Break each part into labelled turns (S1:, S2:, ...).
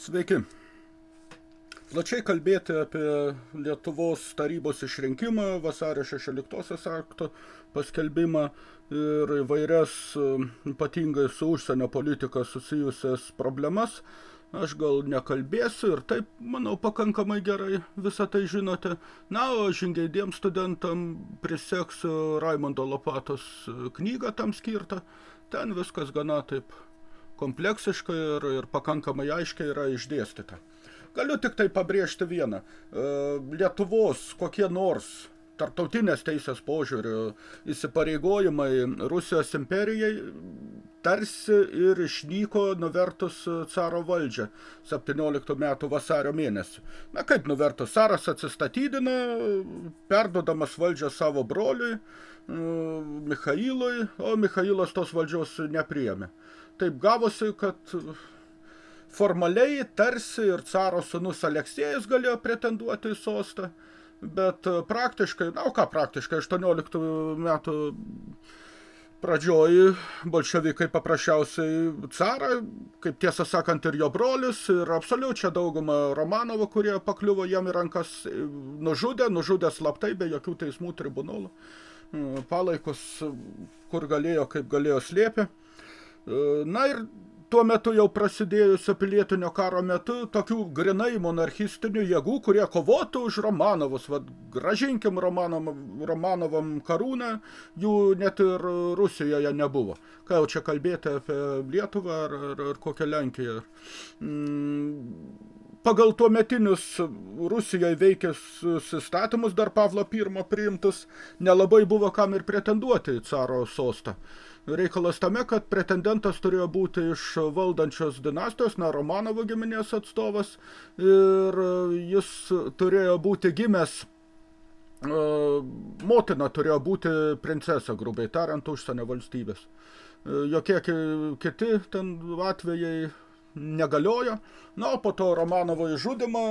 S1: Sveiki. Plačiai kalbėti apie Lietuvos tarybos išrinkimą, vasario 16 akto paskelbimą ir įvairias ypatingai su užsienio politika susijusias problemas, aš gal nekalbėsiu ir taip, manau, pakankamai gerai visą tai žinote. Na, o žingeidiems studentam priseksiu Raimondo Lopatos knygą tam skirtą. Ten viskas gana taip kompleksiškai ir, ir pakankamai aiškiai yra išdėstyta. Galiu tik tai pabrėžti vieną. E, Lietuvos kokie nors tarptautinės teisės požiūrių įsipareigojimai Rusijos imperijai tarsi ir išnyko nuvertus caro valdžią 17 metų vasario mėnesį. Na kaip nuvertus, caras atsistatydina, perdodamas valdžią savo broliui, Michailui, o Michailas tos valdžios nepriėmė taip gavosi, kad formaliai tarsi ir caro sunus Aleksėjus galėjo pretenduoti į sostą, bet praktiškai, na, ką praktiškai, 18 metų pradžioj bolševikai paprasčiausiai carą, kaip tiesą sakant ir jo brolis, ir absoliučia dauguma Romanovo, kurie pakliuvo jam į rankas, nužudė, nužudė slaptai, be jokių teismų tribunolų, palaikus, kur galėjo, kaip galėjo slėpė. Na ir tuo metu jau prasidėjusio pilietinio karo metu tokių grinai monarchistinių jėgų, kurie kovotų už Romanovus, vad gražinkim Romanom, Romanovam karūną, jų net ir Rusijoje nebuvo. Ką jau čia kalbėti apie Lietuvą ar, ar, ar kokią Lenkiją. Mm, pagal tuo metinius Rusijoje veikęs įstatymus dar Pavlo I priimtus, nelabai buvo kam ir pretenduoti į caro sostą. Reikalas tame, kad pretendentas turėjo būti iš valdančios dinastijos, na, Romanovo giminės atstovas, ir jis turėjo būti gimęs, e, motina turėjo būti princesė, grubiai tariant, užsienio valstybės. E, jokie kiti ten atvejai negaliojo. Na, o po to Romanovo išžudimo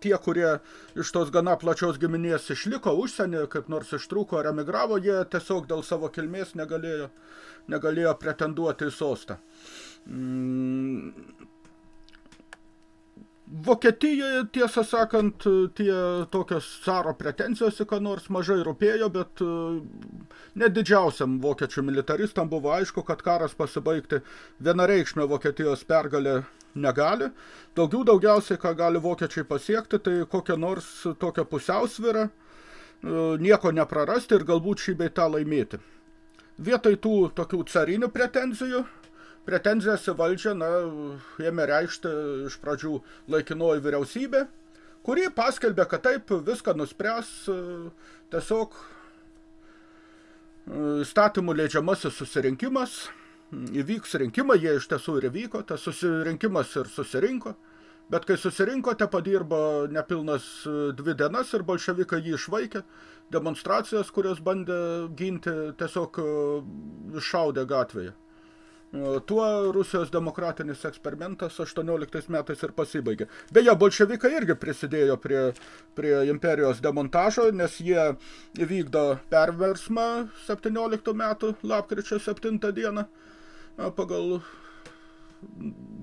S1: tie, kurie iš tos gana plačios giminės išliko užsienį, kaip nors ištrūko ar emigravo, jie tiesiog dėl savo kilmės negalėjo, negalėjo pretenduoti į sostą. Mm, Vokietijoje, tiesą sakant, tie tokios caro pretensijos į ką nors mažai rūpėjo, bet e, net didžiausiam vokiečių militaristam buvo aišku, kad karas pasibaigti vienareikšmė Vokietijos pergalė negali. Daugiau daugiausiai, ką gali vokiečiai pasiekti, tai kokią nors tokią pusiausvyrą, e, nieko neprarasti ir galbūt šį bei tą laimėti. Vietoj tų tokių carinių pretenzijų, pretenzijas į valdžią, na, ėmė reikšti iš pradžių laikinoji vyriausybė, kuri paskelbė, kad taip viską nuspręs e, tiesiog e, įstatymų leidžiamasis susirinkimas, įvyks rinkimai, jie iš tiesų ir įvyko, tas susirinkimas ir susirinko, bet kai susirinko, te padirbo nepilnas e, dvi dienas ir bolševikai jį išvaikė, demonstracijas, kurios bandė ginti, tiesiog iššaudė gatvėje. Tuo Rusijos demokratinis eksperimentas 18 metais ir pasibaigė. Beje, bolševikai irgi prisidėjo prie, prie imperijos demontažo, nes jie įvykdo perversmą 17 metų lapkričio 7 dieną pagal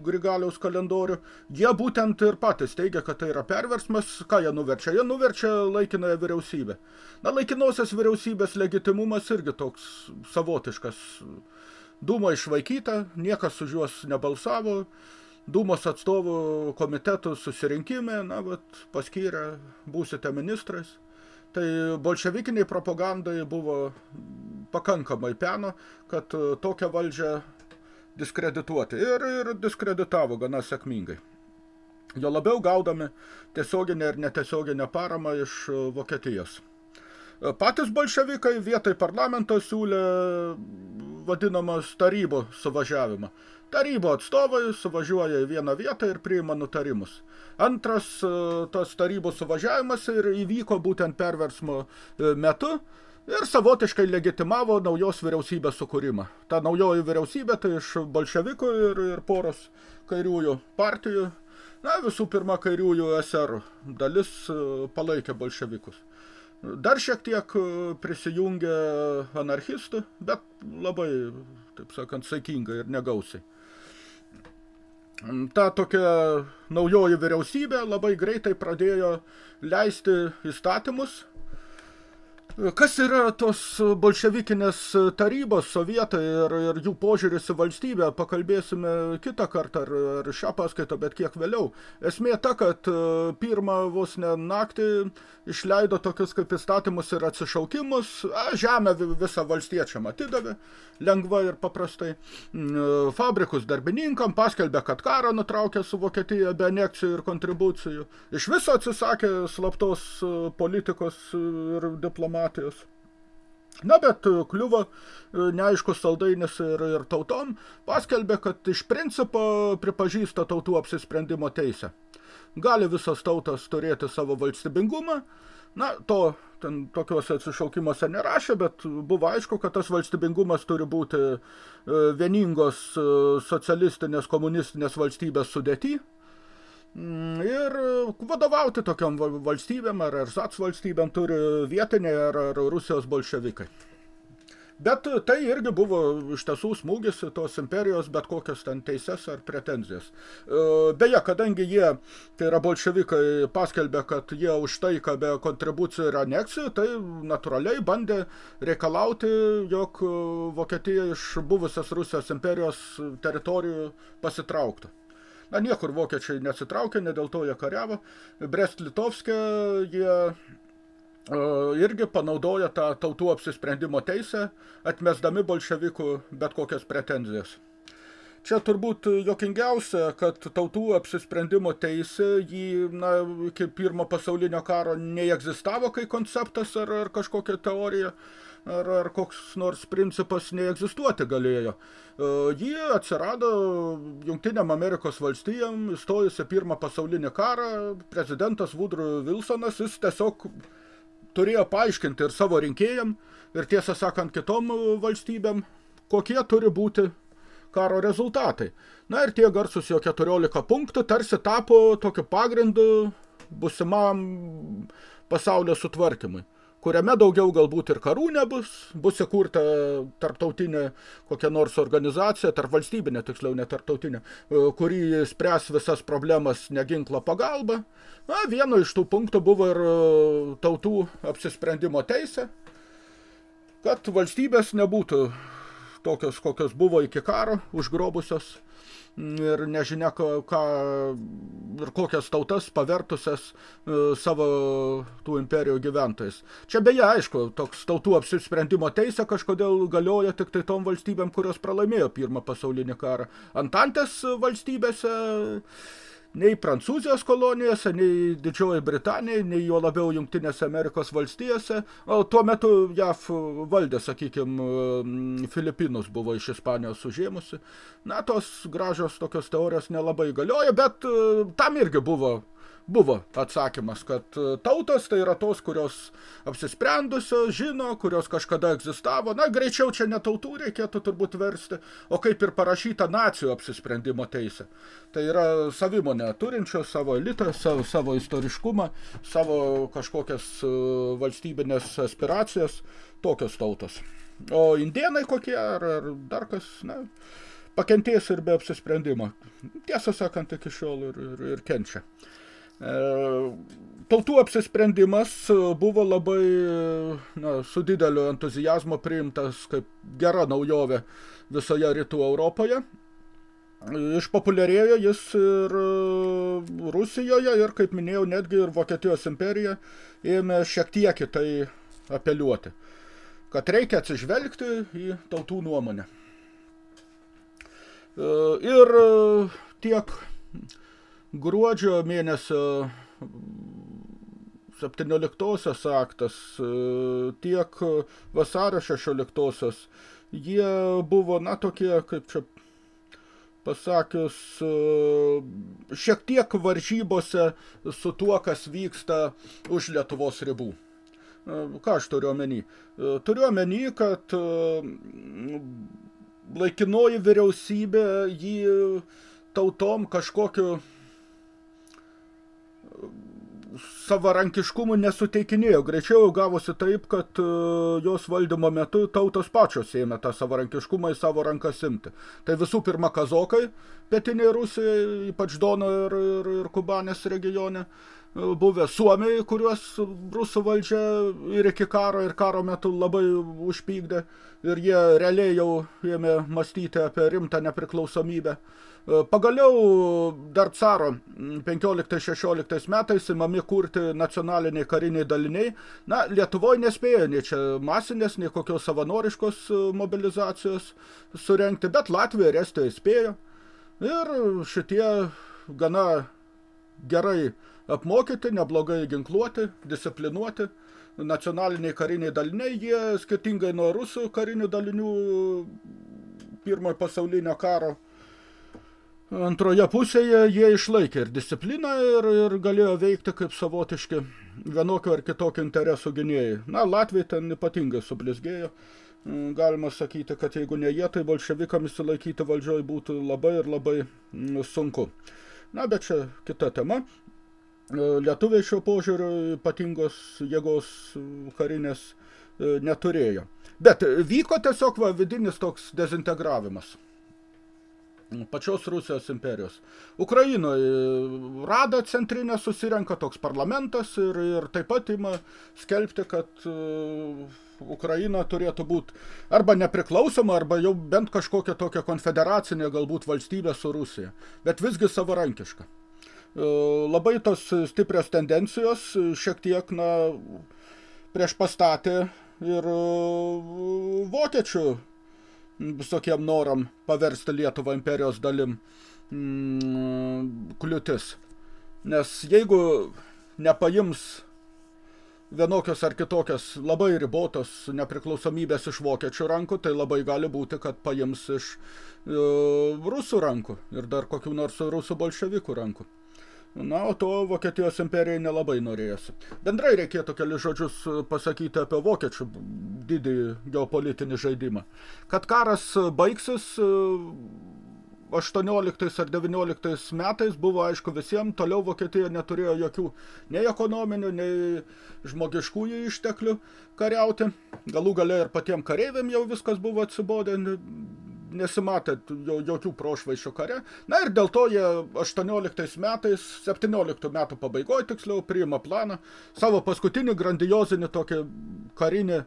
S1: Grigaliaus kalendorių. Jie būtent ir patys teigia, kad tai yra perversmas. Ką jie nuverčia? Jie nuverčia laikinąją vyriausybę. Na, laikinosios vyriausybės legitimumas irgi toks savotiškas Dūmo išvaikyta, niekas už juos nebalsavo, Dūmos atstovų komitetų susirinkime, na, vat, paskyrė, būsite ministrais. Tai bolševikiniai propagandai buvo pakankamai peno, kad tokią valdžią diskredituoti. Ir, ir diskreditavo gana sėkmingai. Jo labiau gaudami tiesioginę ir netiesioginę paramą iš Vokietijos. Patys bolševikai vietoj parlamento siūlė vadinamas tarybų suvažiavimą. Tarybo atstovai suvažiuoja į vieną vietą ir priima nutarimus. Antras e, tas tarybų suvažiavimas ir įvyko būtent perversmo e, metu ir savotiškai legitimavo naujos vyriausybės sukūrimą. Ta naujoji vyriausybė tai iš bolševikų ir, ir poros kairiųjų partijų, na visų pirma kairiųjų SR dalis e, palaikė bolševikus. Dar šiek tiek e, prisijungė anarchistų, bet labai, taip sakant, saikingai ir negausiai. ta tokia naujoji vyriausybė labai greitai pradėjo leisti įstatymus, Kas yra tos bolševikinės tarybos, sovietai ir, ir jų požiūris į valstybę, pakalbėsime kitą kartą ar, ar šią paskaitą, bet kiek vėliau. Esmė ta, kad e, pirmą vos ne naktį išleido tokius kaip įstatymus ir atsišaukimus, a, žemę visą valstiečiam atidavė, lengva ir paprastai. Mm, e, fabrikus darbininkam paskelbė, kad karą nutraukė su Vokietija be anekcijų ir kontribucijų. Iš viso atsisakė slaptos e, politikos ir diplomatijos diplomatijos. Na, bet e, kliuvo e, neaiškus saldainis ir, ir tautom, paskelbė, kad iš principo pripažįsta tautų apsisprendimo teisę. Gali visas tautas turėti savo valstybingumą, na, to ten tokiuose atsišaukimuose nerašė, bet buvo aišku, kad tas valstybingumas turi būti e, vieningos socialistinės komunistinės valstybės sudėty, Mm, ir vadovauti tokiom valstybėm ar ersats valstybėm turi vietiniai ar, ar Rusijos bolševikai. Bet tai irgi buvo iš tiesų smūgis tos imperijos bet kokias ten teises ar pretenzijas. E, beje, kadangi jie, tai yra bolševikai, paskelbė, kad jie už tai, kad be kontribucijų ir aneksijų, tai natūraliai bandė reikalauti, jog Vokietija iš buvusios Rusijos imperijos teritorijų pasitrauktų. Na, niekur vokiečiai nesitraukė, ne dėl to jie kariavo. Brest-Litovske jie uh, irgi panaudoja tą tautų apsisprendimo teisę, atmesdami bolševikų bet kokias pretenzijas. Čia turbūt jokingiausia, kad tautų apsisprendimo teisė jį, na, iki pirmo pasaulinio karo neegzistavo kai konceptas ar, ar kažkokia teorija ar, ar koks nors principas neegzistuoti galėjo. E, jie atsirado Jungtiniam Amerikos valstijam, įstojusi pirmą pasaulinį karą, prezidentas Woodrow Wilsonas, jis tiesiog turėjo paaiškinti ir savo rinkėjam, ir tiesą sakant kitom valstybėm, kokie turi būti karo rezultatai. Na ir tie garsus jo 14 punktų tarsi tapo tokiu pagrindu busimam pasaulio sutvarkymui kuriame daugiau galbūt ir karų nebus, bus įkurta tarptautinė kokia nors organizacija, tarp valstybinė, tiksliau ne tarptautinė, e, kuri spręs visas problemas neginklo pagalba. Na, vieno iš tų punktų buvo ir e, tautų apsisprendimo teisė, kad valstybės nebūtų tokios, kokios buvo iki karo, užgrobusios ir nežinia ką, ir kokias tautas pavertusias e, savo tų imperijų gyventojais. Čia beje, aišku, toks tautų apsisprendimo teisė kažkodėl galioja tik tai tom valstybėm, kurios pralaimėjo pirmą pasaulinį karą. Antantės valstybėse nei Prancūzijos kolonijose, nei Didžioji Britanija, nei jo labiau Jungtinėse Amerikos valstijose. O tuo metu JAF valdė, sakykime, Filipinus buvo iš Ispanijos užėmusi. Na, tos gražios tokios teorijos nelabai galioja, bet e, tam irgi buvo buvo atsakymas, kad e, tautos tai yra tos, kurios apsisprendusios, žino, kurios kažkada egzistavo. Na, greičiau čia ne tautų reikėtų turbūt versti, o kaip ir parašyta nacijų apsisprendimo teisė. Tai yra savimonę turinčios savo elitą, savo, savo istoriškumą, savo kažkokias e, valstybinės aspiracijas, tokios tautos. O indienai kokie, ar, ar dar kas, na, pakentės ir be apsisprendimo. Tiesą sakant, iki šiol ir, ir, ir kenčia. E, tautų apsisprendimas buvo labai na, su dideliu entuzijazmo priimtas kaip gera naujovė visoje rytų Europoje. Išpopuliarėjo jis ir Rusijoje ir, kaip minėjau, netgi ir Vokietijos imperija ėmė šiek tiek į tai apeliuoti, kad reikia atsižvelgti į tautų nuomonę. E, ir tiek gruodžio mėnesio 17 aktas, tiek vasario 16 jie buvo, na, tokie, kaip čia pasakius, šiek tiek varžybose su tuo, kas vyksta už Lietuvos ribų. Ką aš turiu omeny? Turiu omeny, kad laikinoji vyriausybė jį tautom kažkokiu savarankiškumų nesuteikinėjo. Greičiau gavosi taip, kad uh, jos valdymo metu tautos pačios ėmė tą savarankiškumą į savo rankas imti. Tai visų pirma kazokai, pietinėje Rusijoje, ypač Dono ir, ir, ir Kubanės regione, buvę Suomiai, kuriuos rusų valdžia ir iki karo, ir karo metu labai užpykdė, ir jie realiai jau ėmė mąstyti apie rimtą nepriklausomybę. Pagaliau dar caro 15-16 metais įmami kurti nacionaliniai kariniai daliniai. Na, Lietuvoje nespėjo nei čia masinės, nei kokios savanoriškos mobilizacijos surenkti, bet Latvija ir Estija spėjo. Ir šitie gana gerai apmokyti, neblogai ginkluoti, disciplinuoti nacionaliniai kariniai daliniai, jie skirtingai nuo rusų karinių dalinių pirmojo pasaulinio karo antroje pusėje jie išlaikė ir discipliną ir, ir galėjo veikti kaip savotiški vienokio ar kitokio interesų gynėjai. Na, Latvijai ten ypatingai sublizgėjo. Mm, galima sakyti, kad jeigu ne jie, tai bolševikam įsilaikyti valdžioj būtų labai ir labai mm, sunku. Na, bet čia kita tema. E, lietuviai šio požiūrio ypatingos jėgos karinės e, neturėjo. Bet vyko tiesiog va, vidinis toks dezintegravimas pačios Rusijos imperijos. Ukrainoje Rada centrinė susirenka toks parlamentas ir, ir taip pat ima skelbti, kad uh, Ukraina turėtų būti arba nepriklausoma, arba jau bent kažkokia tokia konfederacinė galbūt valstybė su Rusija, bet visgi savarankiška. Uh, labai tos stiprios tendencijos šiek tiek, na, prieš pastatė ir vokiečių visokiem noram paversti Lietuvą imperijos dalim mm, kliūtis. Nes jeigu nepaims vienokios ar kitokios labai ribotos nepriklausomybės iš vokiečių rankų, tai labai gali būti, kad paims iš e, rusų rankų ir dar kokių nors rusų bolševikų rankų. Na, o to Vokietijos imperijai nelabai norėjosi. Bendrai reikėtų keli žodžius pasakyti apie vokiečių didį geopolitinį žaidimą. Kad karas baigsis 18 ar 19 metais buvo aišku visiems, toliau Vokietija neturėjo jokių nei ekonominių, nei žmogiškųjų išteklių kariauti. Galų gale ir patiem kareiviam jau viskas buvo atsibodę, nesimatė jokių prošvaiščių kare. Na ir dėl to jie 18 metais, 17 metų pabaigoje tiksliau, priima planą, savo paskutinį grandiozinį tokį karinį e,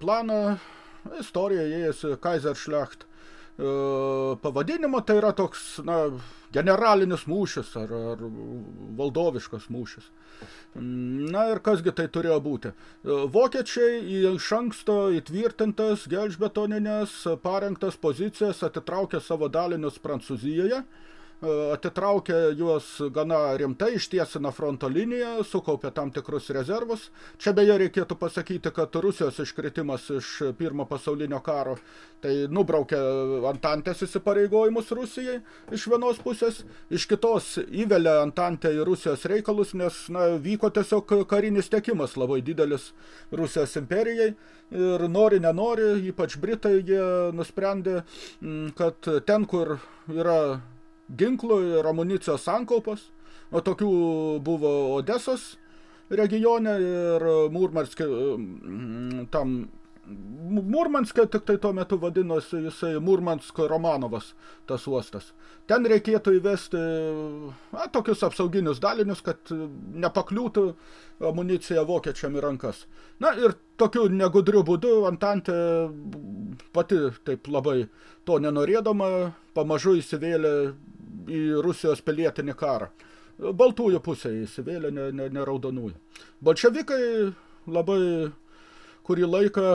S1: planą, istorija įėjęs Kaiserschlacht pavadinimo, tai yra toks, na, generalinis mūšis ar, ar valdoviškas mūšis. Na ir kasgi tai turėjo būti. Vokiečiai iš anksto įtvirtintas gelžbetoninės parengtas pozicijas atitraukė savo dalinius Prancūzijoje – E, atitraukė juos gana rimtai, ištiesina fronto liniją, sukaupė tam tikrus rezervus. Čia beje reikėtų pasakyti, kad Rusijos iškritimas iš pirmo pasaulinio karo tai nubraukė Antantės įsipareigojimus Rusijai iš vienos pusės, iš kitos įvelė Antantę į Rusijos reikalus, nes na, vyko tiesiog karinis tekimas labai didelis Rusijos imperijai ir nori, nenori, ypač Britai, jie nusprendė, kad ten, kur yra ginklų ir amunicijos sankaupas, o tokių buvo Odesos regione ir Murmanske, mm, tam Murmanske tik tai tuo metu vadinosi jisai Murmansko Romanovas, tas uostas. Ten reikėtų įvesti a, tokius apsauginius dalinius, kad nepakliūtų amunicija vokiečiam į rankas. Na ir tokiu negudriu būdu Antantė pati taip labai to nenorėdama pamažu įsivėlė į Rusijos pilietinį karą. Baltųjų pusė įsivėlė, ne, ne, ne raudonųjų. Bolševikai labai kurį laiką,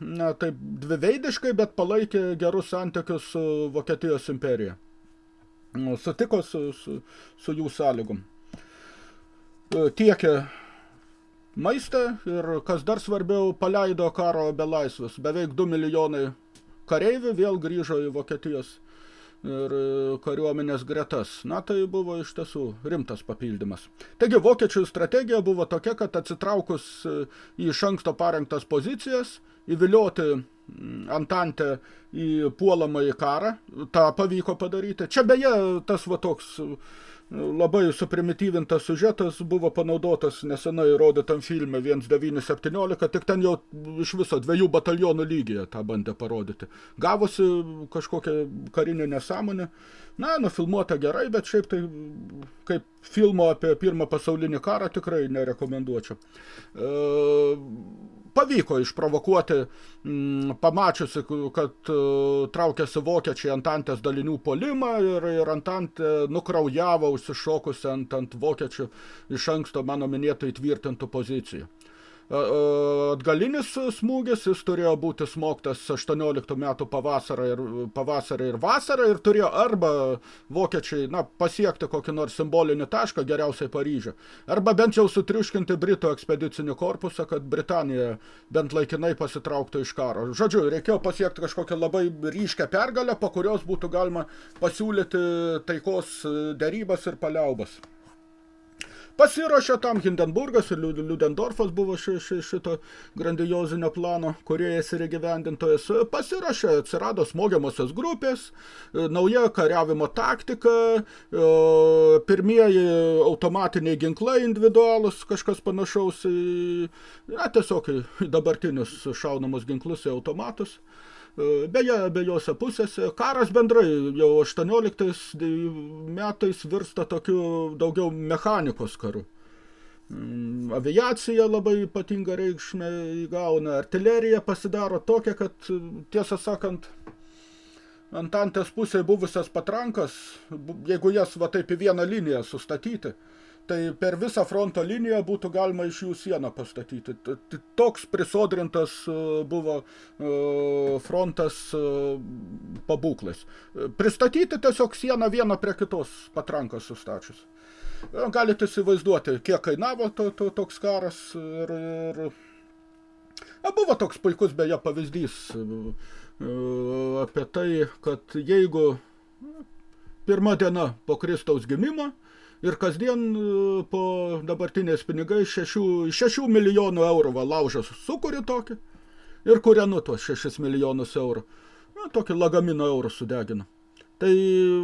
S1: na, taip dviveidiškai, bet palaikė gerus santykius su Vokietijos imperija. Nu, sutiko su, su, su jų sąlygom. Tiekė maistą ir, kas dar svarbiau, paleido karo belaisvius. Beveik 2 milijonai kareivių vėl grįžo į Vokietijos ir e, kariuomenės gretas. Na, tai buvo iš tiesų rimtas papildymas. Taigi, vokiečių strategija buvo tokia, kad atsitraukus e, į iš anksto parengtas pozicijas, įvilioti Antantę į puolamąjį karą, tą pavyko padaryti. Čia beje tas va toks labai suprimityvintas sužetas buvo panaudotas nesenai rodytam filme 1917, tik ten jau iš viso dviejų batalionų lygyje tą bandė parodyti. Gavosi kažkokią karinę nesąmonę. Na, nufilmuota gerai, bet šiaip tai kaip filmo apie pirmą pasaulinį karą tikrai nerekomenduočiau. E, pavyko išprovokuoti, m, pamačiusi, kad uh, traukiasi vokiečiai ant antės dalinių polimą ir, ir ant antė nukraujavo užsišokusi ant, ant vokiečių iš anksto mano minėtų įtvirtintų pozicijų atgalinis smūgis, jis turėjo būti smogtas 18 metų pavasarą ir, pavasarą ir vasarą ir turėjo arba vokiečiai na, pasiekti kokį nors simbolinį tašką, geriausiai Paryžių, arba bent jau sutriuškinti Britų ekspedicinį korpusą, kad Britanija bent laikinai pasitrauktų iš karo. Žodžiu, reikėjo pasiekti kažkokią labai ryškę pergalę, po kurios būtų galima pasiūlyti taikos derybas ir paliaubas. Pasiruošė tam Hindenburgas ir Liudendorfas buvo ši, ši, šito grandiozinio plano, kuriejas ir įgyvendintojas. Pasiruošė, atsirado smogiamosios grupės, nauja kariavimo taktika, pirmieji automatiniai ginklai individualus, kažkas panašaus į, na, tiesiog į dabartinius šaunamus ginklus į automatus. Beje, abiejose pusėse. Karas bendrai jau 18 metais virsta tokiu daugiau mechanikos karu. Mm, aviacija labai ypatingą reikšmę įgauna, artilerija pasidaro tokia, kad tiesą sakant, ant antės pusėje buvusias patrankas, jeigu jas va taip į vieną liniją sustatyti, tai per visą fronto liniją būtų galima iš jų sieną pastatyti. Toks prisodrintas e, buvo e, frontas e, pabūklais. Pristatyti tiesiog sieną vieną prie kitos patrankos sustačius. Galite įsivaizduoti, kiek kainavo to, to, toks karas ir, ir A, buvo toks puikus beje pavyzdys apie tai, kad jeigu pirma diena po Kristaus gimimo, ir kasdien e, po dabartinės pinigai 6, 6 milijonų eurų va, laužas sukuri tokį ir kurianu tuos 6 milijonus eurų. Na, tokį lagaminą eurų sudegina. Tai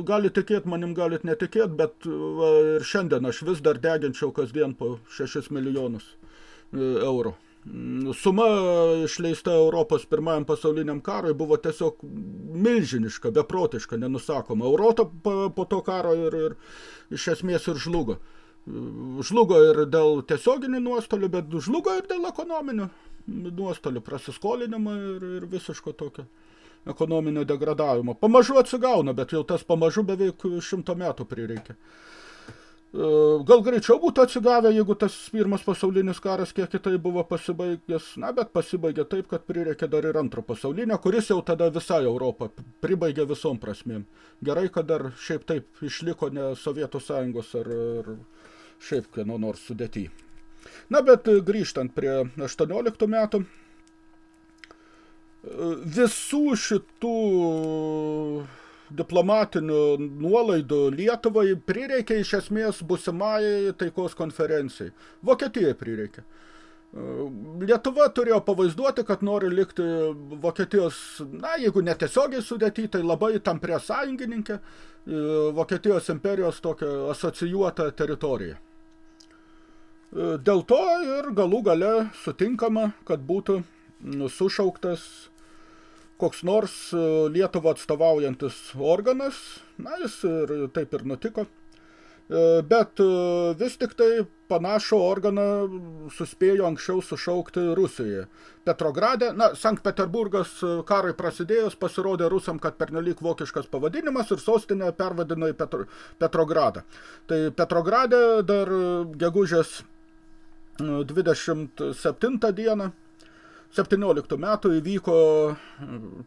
S1: gali tikėti, manim galit netikėt, bet va, ir šiandien aš vis dar deginčiau kasdien po 6 milijonus e, eurų. Suma išleista Europos pirmajam pasauliniam karui buvo tiesiog milžiniška, beprotiška, nenusakoma. Europa po to karo ir, ir iš esmės ir žlugo. Žlugo ir dėl tiesioginių nuostolių, bet žlugo ir dėl ekonominių nuostolių, prasiskolinimo ir, ir visiško tokio ekonominio degradavimo. Pamažu atsigauna, bet jau tas pamažu beveik šimto metų prireikia. Gal greičiau būtų atsigavę, jeigu tas pirmas pasaulinis karas kiek kitai buvo pasibaigęs, na, bet pasibaigė taip, kad prireikė dar ir antro pasaulinio, kuris jau tada visą Europą pribaigė visom prasmėm. Gerai, kad dar šiaip taip išliko ne Sovietų Sąjungos ar, ar šiaip kieno nors sudėty. Na, bet grįžtant prie 18 metų, e, visų šitų diplomatinių nuolaidų Lietuvai prireikė iš esmės busimai taikos konferencijai. Vokietijai prireikė. Lietuva turėjo pavaizduoti, kad nori likti Vokietijos, na, jeigu netiesiogiai sudėti, tai labai tamprie sąjungininkė, Vokietijos imperijos tokia asocijuota teritorija. Dėl to ir galų gale sutinkama, kad būtų sušauktas koks nors e, Lietuvą atstovaujantis organas, na, jis ir taip ir nutiko. E, bet e, vis tik tai panašų organą suspėjo anksčiau sušaukti Rusijoje. Petrograde, na, Sankt Peterburgas karai prasidėjus pasirodė rusam, kad pernelyg vokiškas pavadinimas ir sostinę pervadino į Petro, Petrogradą. Tai Petrograde dar gegužės 27 dieną 17 metų įvyko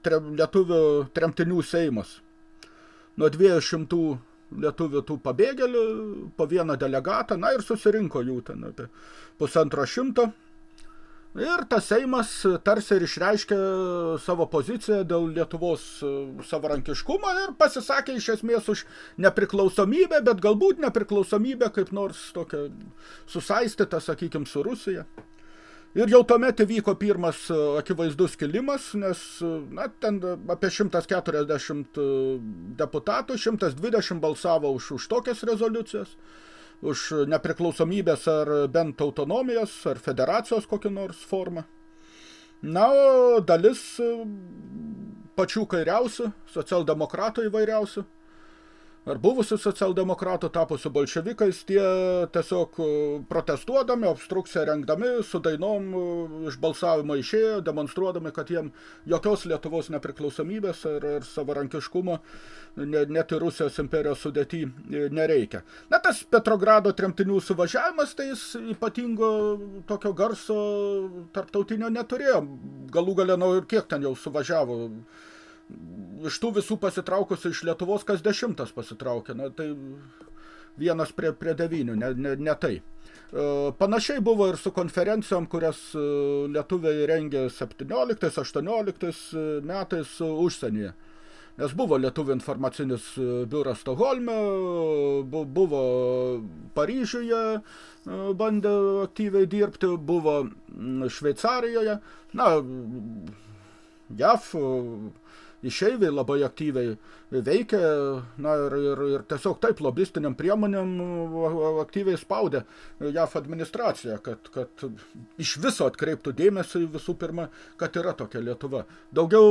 S1: tre, lietuvių tremtinių seimas. Nuo 200 lietuvių tų pabėgėlių, po vieną delegatą, na ir susirinko jų ten apie pusantro šimto. Ir tas Seimas tarsi ir išreiškė savo poziciją dėl Lietuvos savarankiškumo ir pasisakė iš esmės už nepriklausomybę, bet galbūt nepriklausomybę kaip nors tokia susaistyta, sakykim, su Rusija. Ir jau tuomet įvyko pirmas akivaizdus kilimas, nes na, ten apie 140 deputatų, 120 balsavo už, už tokias rezoliucijas, už nepriklausomybės ar bent autonomijos ar federacijos kokį nors formą. Na, o dalis pačių kairiausių, socialdemokratų įvairiausių, ar buvusių socialdemokratų tapusių bolševikais, tie tiesiog e, protestuodami, obstrukciją rengdami, su dainom e, iš balsavimo išėjo, demonstruodami, kad jiem jokios Lietuvos nepriklausomybės ir, ir savarankiškumo net ir Rusijos imperijos sudėty e, nereikia. Na, tas Petrogrado tremtinių suvažiavimas, tai jis ypatingo tokio garso tarptautinio neturėjo. Galų gale, nu, ir kiek ten jau suvažiavo iš tų visų pasitraukusių iš Lietuvos kas dešimtas pasitraukė, na, tai vienas prie, prie devynių, ne, ne, ne tai. E, panašiai buvo ir su konferencijom, kurias e, lietuviai rengė 17-18 metais užsienyje. Nes buvo lietuvių informacinis biuras Stokholme, buvo Paryžiuje, e, bandė aktyviai dirbti, buvo Šveicarijoje, na, JAF, išeiviai labai aktyviai veikia na, ir, ir, ir tiesiog taip lobistiniam priemonėm aktyviai spaudė JAF administracija, kad, kad iš viso atkreiptų dėmesį visų pirma, kad yra tokia Lietuva. Daugiau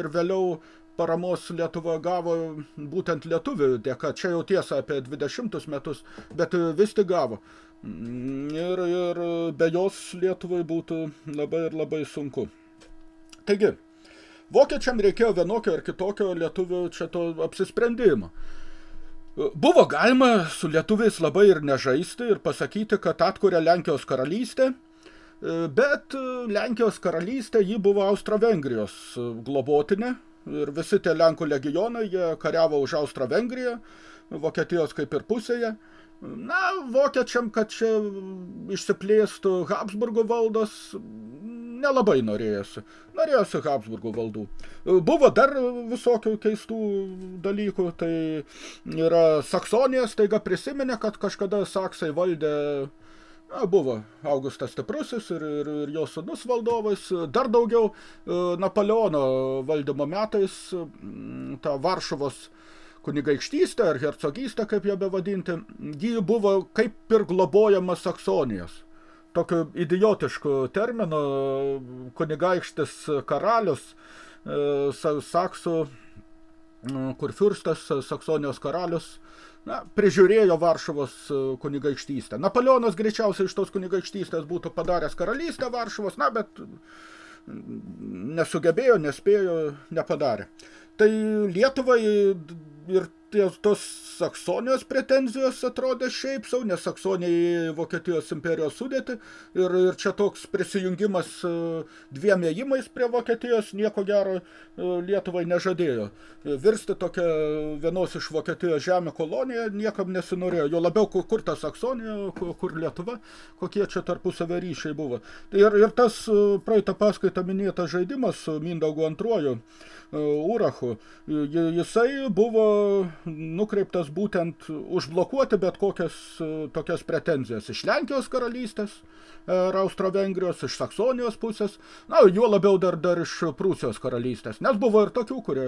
S1: ir vėliau paramos Lietuva gavo būtent lietuvių dėka. Čia jau tiesa apie 20 metus, bet vis tik gavo. Ir, ir be jos Lietuvai būtų labai ir labai sunku. Taigi, Vokiečiam reikėjo vienokio ar kitokio lietuvių čia to apsisprendimo. Buvo galima su lietuviais labai ir nežaisti ir pasakyti, kad atkuria Lenkijos karalystę, bet Lenkijos karalystė ji buvo Austro-Vengrijos globotinė ir visi tie Lenkų legionai, jie kariavo už Austro-Vengriją, Vokietijos kaip ir pusėje. Na, vokiečiam, kad čia išsiplėstų Habsburgo valdos, nelabai norėjosi. Norėjosi Habsburgų valdų. Buvo dar visokių keistų dalykų, tai yra Saksonija staiga prisiminė, kad kažkada Saksai valdė Na, buvo Augustas Stiprusis ir, ir, ir jo sūnus valdovais. Dar daugiau Napoleono valdymo metais ta Varšuvos kunigaikštystė ar hercogystė, kaip ją bevadinti, ji buvo kaip ir globojama Saksonijos tokiu idiotišku terminu kunigaikštis karalius e, saksų kurfiurstas saksonijos karalius na, prižiūrėjo Varšuvos e, kunigaikštystę. Napoleonas greičiausiai iš tos kunigaikštystės būtų padaręs karalystę Varšuvos, na, bet nesugebėjo, nespėjo, nepadarė. Tai Lietuvai ir ties tos Saksonijos pretenzijos atrodė šiaip sau, nes Saksonija į Vokietijos imperijos sudėti ir, ir čia toks prisijungimas e, dviem ėjimais prie Vokietijos nieko gero e, Lietuvai nežadėjo. Virsti tokią vienos iš Vokietijos žemė koloniją niekam nesinorėjo, jo labiau kur ta Saksonija, kur Lietuva, kokie čia tarpusavio ryšiai buvo. Ir, ir tas e, praeitą paskaitą minėtas žaidimas su Mindaugu antruoju Urachu, jisai buvo nukreiptas būtent užblokuoti bet kokias e, tokias pretenzijas iš Lenkijos karalystės ar Austro-Vengrijos, iš Saksonijos pusės, na, juo labiau dar, dar iš Prūsijos karalystės, nes buvo ir tokių, kurie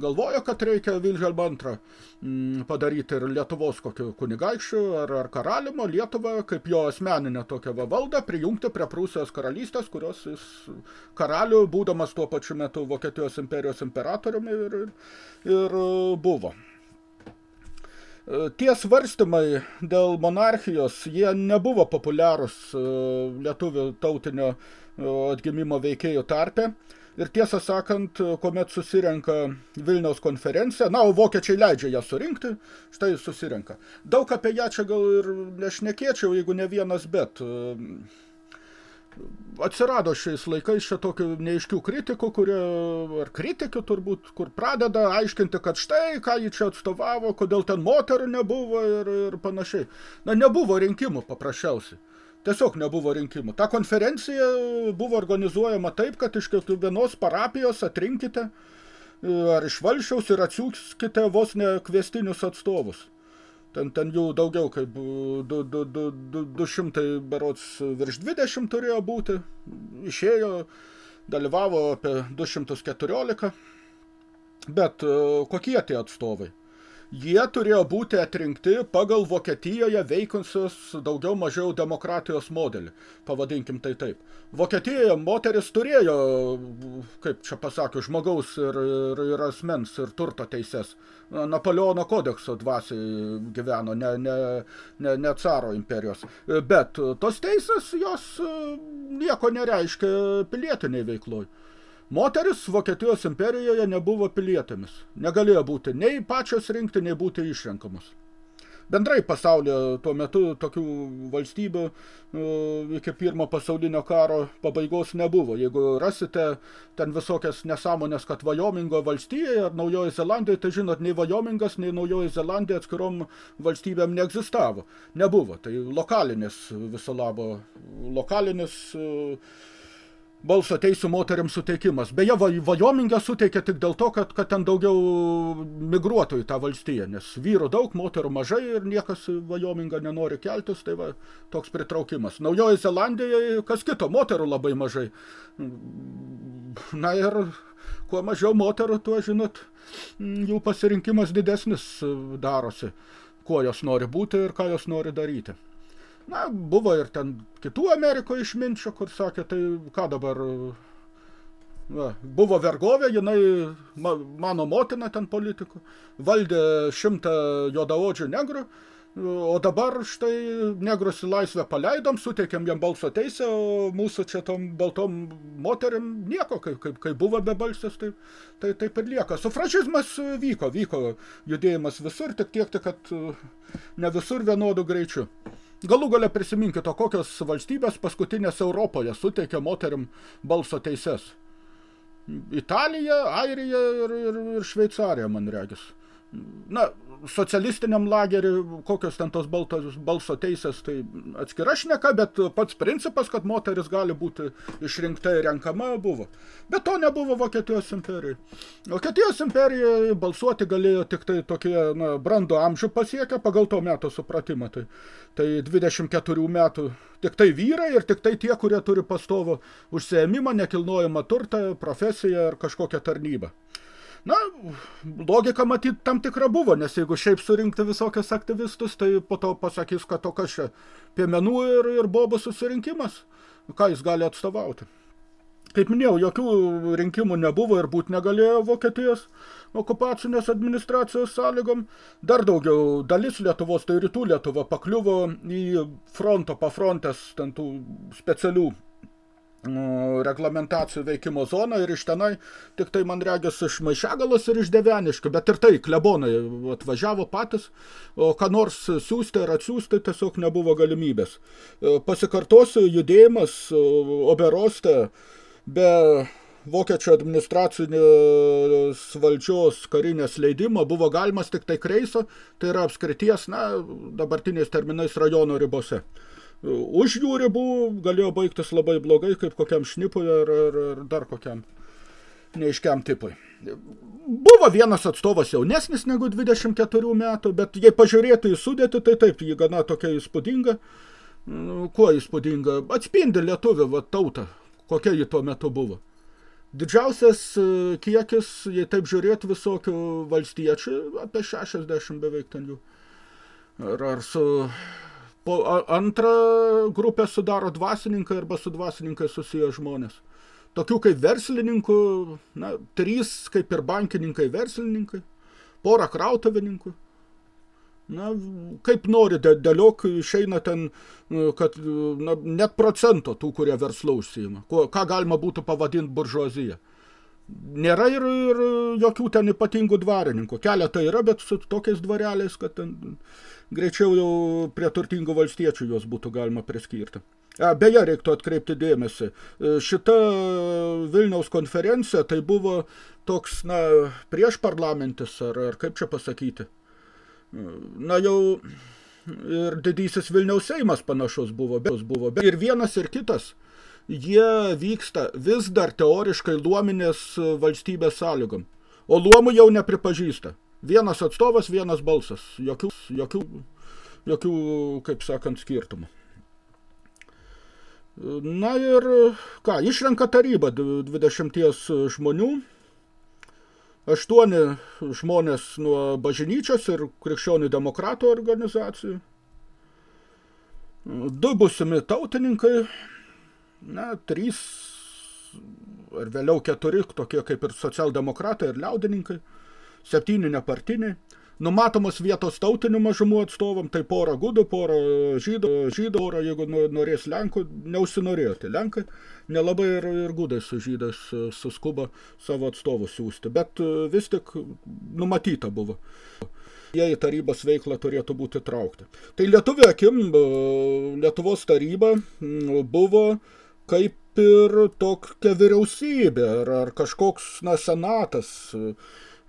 S1: galvojo, kad reikia Vilhelm antrą mm, padaryti ir Lietuvos kokiu kunigaikščiu ar, ar karalimo Lietuvą, kaip jo asmeninę tokią valdą, prijungti prie Prūsijos karalystės, kurios jis karalių, būdamas tuo pačiu metu Vokietijos imperijos imperatoriumi ir, ir buvo. Tie svarstymai dėl monarchijos, jie nebuvo populiarūs e, lietuvių tautinio e, atgimimo veikėjų tarpe. Ir tiesą sakant, kuomet susirenka Vilniaus konferencija, na, o vokiečiai leidžia ją surinkti, štai susirenka. Daug apie ją čia gal ir nešnekėčiau, jeigu ne vienas bet. E, atsirado šiais laikais čia tokių neiškių kritikų, kurie, ar kritikių turbūt, kur pradeda aiškinti, kad štai, ką jį čia atstovavo, kodėl ten moterų nebuvo ir, ir panašiai. Na, nebuvo rinkimų paprasčiausiai. Tiesiog nebuvo rinkimų. Ta konferencija buvo organizuojama taip, kad iš kiekvienos parapijos atrinkite ar iš valšiaus ir atsiūskite vos ne kvestinius atstovus. Ten, ten jų daugiau kaip 200 berots virš 20 turėjo būti, išėjo, dalyvavo apie 214, bet kokie tie atstovai? Jie turėjo būti atrinkti pagal Vokietijoje veikusius daugiau mažiau demokratijos modelį, pavadinkim tai taip. Vokietijoje moteris turėjo, kaip čia pasakiau, žmogaus ir, ir, ir asmens ir turto teises. Napoleono kodekso dvasiai gyveno, ne, ne, ne, ne caro imperijos. Bet tos teisės jos nieko nereiškia pilietiniai veikloj. Moteris Vokietijos imperijoje nebuvo pilietėmis. Negalėjo būti nei pačios rinkti, nei būti išrenkamos. Bendrai pasaulyje tuo metu tokių valstybių nu, iki pirmo pasaulinio karo pabaigos nebuvo. Jeigu rasite ten visokias nesąmonės, kad Vajomingo valstijoje ar Naujoji Zelandija, tai žinot, nei Vajomingas, nei Naujoji Zelandija atskirom valstybėm neegzistavo. Nebuvo. Tai lokalinis viso labo, lokalinis uh, balso teisų moteriams suteikimas. Beje, Vajomingę suteikė tik dėl to, kad, kad ten daugiau migruotų į tą valstiją, nes vyrų daug, moterų mažai ir niekas Vajomingą nenori keltis, tai va, toks pritraukimas. Naujoji Zelandijoje kas kito, moterų labai mažai. Na ir kuo mažiau moterų, tuo, žinot, jų pasirinkimas didesnis darosi, kuo jos nori būti ir ką jos nori daryti. Na, buvo ir ten kitų Amerikoje išminčių, kur sakė, tai ką dabar, va, buvo vergovė, jinai, ma, mano motina ten politikų, valdė šimtą jodaodžių negrų, o dabar štai negrus į laisvę paleidom, suteikėm jam balso teisę, o mūsų čia tom baltom moterim nieko, kaip, kaip, kaip buvo be balsės, tai, tai taip ir lieka. Sufražizmas vyko, vyko judėjimas visur, tik tiek, tik, kad ne visur vienodų greičių. Galų gale prisiminkite, kokios valstybės paskutinės Europoje suteikė moterim balso teises. Italija, Airija ir, ir, ir Šveicarija, man regis. Na, socialistiniam lageriui, kokios ten tos baltos, balso teisės, tai atskira šneka, bet pats principas, kad moteris gali būti išrinkta ir renkama, buvo. Bet to nebuvo Vokietijos imperijai. Vokietijos imperijai balsuoti galėjo tik tai tokie na, brando amžių pasiekę pagal to meto supratimą. Tai, tai 24 metų tik tai vyrai ir tik tai tie, kurie turi pastovo užsiėmimą, nekilnojamą turtą, profesiją ar kažkokią tarnybą. Na, logika matyt tam tikra buvo, nes jeigu šiaip surinkti visokias aktyvistus, tai po to pasakys, kad to kas čia piemenų ir, ir bobų susirinkimas, ką jis gali atstovauti. Kaip minėjau, jokių rinkimų nebuvo ir būt negalėjo Vokietijos okupacinės administracijos sąlygom. Dar daugiau dalis Lietuvos, tai rytų Lietuva, pakliuvo į fronto, pafrontės, ten tų specialių reglamentacijų veikimo zoną ir iš tenai tik tai man regis iš Maišiagalos ir iš Deveniškių, bet ir tai klebonai atvažiavo patys, o ką nors siūsti ar atsiųsti tiesiog nebuvo galimybės. E, pasikartosiu, judėjimas e, Oberoste be vokiečių administracinės valdžios karinės leidimo buvo galimas tik tai Kreiso, tai yra apskrities, na, dabartiniais terminais rajono ribose už jų ribų galėjo baigtis labai blogai, kaip kokiam šnipui ar, ar, ar dar kokiam neiškiam tipui. Buvo vienas atstovas jaunesnis negu 24 metų, bet jei pažiūrėtų į sudėtį, tai taip, jį gana tokia įspūdinga. Nu, kuo įspūdinga? Atspindi lietuvių va, tautą, kokia ji tuo metu buvo. Didžiausias e, kiekis, jei taip žiūrėt, visokių valstiečių, apie 60 beveik ten jų. Ar, ar su Po antrą grupę sudaro dvasininkai arba su dvasininkai susiję žmonės. Tokių kaip verslininkų, na, trys kaip ir bankininkai verslininkai, pora krautuvininkų. Na, kaip nori, dėliok išeina ten, kad na, net procento tų, kurie verslu užsijima. Ką galima būtų pavadinti buržuaziją. Nėra ir, ir jokių ten ypatingų dvarininkų. Keletą yra, bet su tokiais dvareliais, kad ten greičiau jau prie turtingų valstiečių juos būtų galima priskirti. A, beje, reiktų atkreipti dėmesį. E, šita Vilniaus konferencija tai buvo toks, na, prieš parlamentis, ar, ar kaip čia pasakyti. E, na, jau ir didysis Vilniaus Seimas panašus buvo, bet buvo. Ir vienas ir kitas, jie vyksta vis dar teoriškai luominės valstybės sąlygom. O luomų jau nepripažįsta. Vienas atstovas, vienas balsas. Jokių, jokių, jokių kaip sakant, skirtumų. Na ir ką, išrenka taryba 20 žmonių, aštuoni žmonės nuo bažnyčios ir krikščionių demokratų organizacijų, du busimi tautininkai, na, trys ar vėliau keturi, tokie kaip ir socialdemokratai ir liaudininkai, septyni nepartiniai, numatomos vietos tautinių mažumų atstovam, tai porą gudų, porą žydų, žydų porą, jeigu norės Lenkų, neusinorėjo, tai Lenkai nelabai ir, ir gudai su žydais suskuba savo atstovus siūsti, bet vis tik numatyta buvo. Jie į tarybos veiklą turėtų būti traukti. Tai lietuvio akim Lietuvos taryba buvo kaip ir tokia vyriausybė ar, ar kažkoks na, senatas,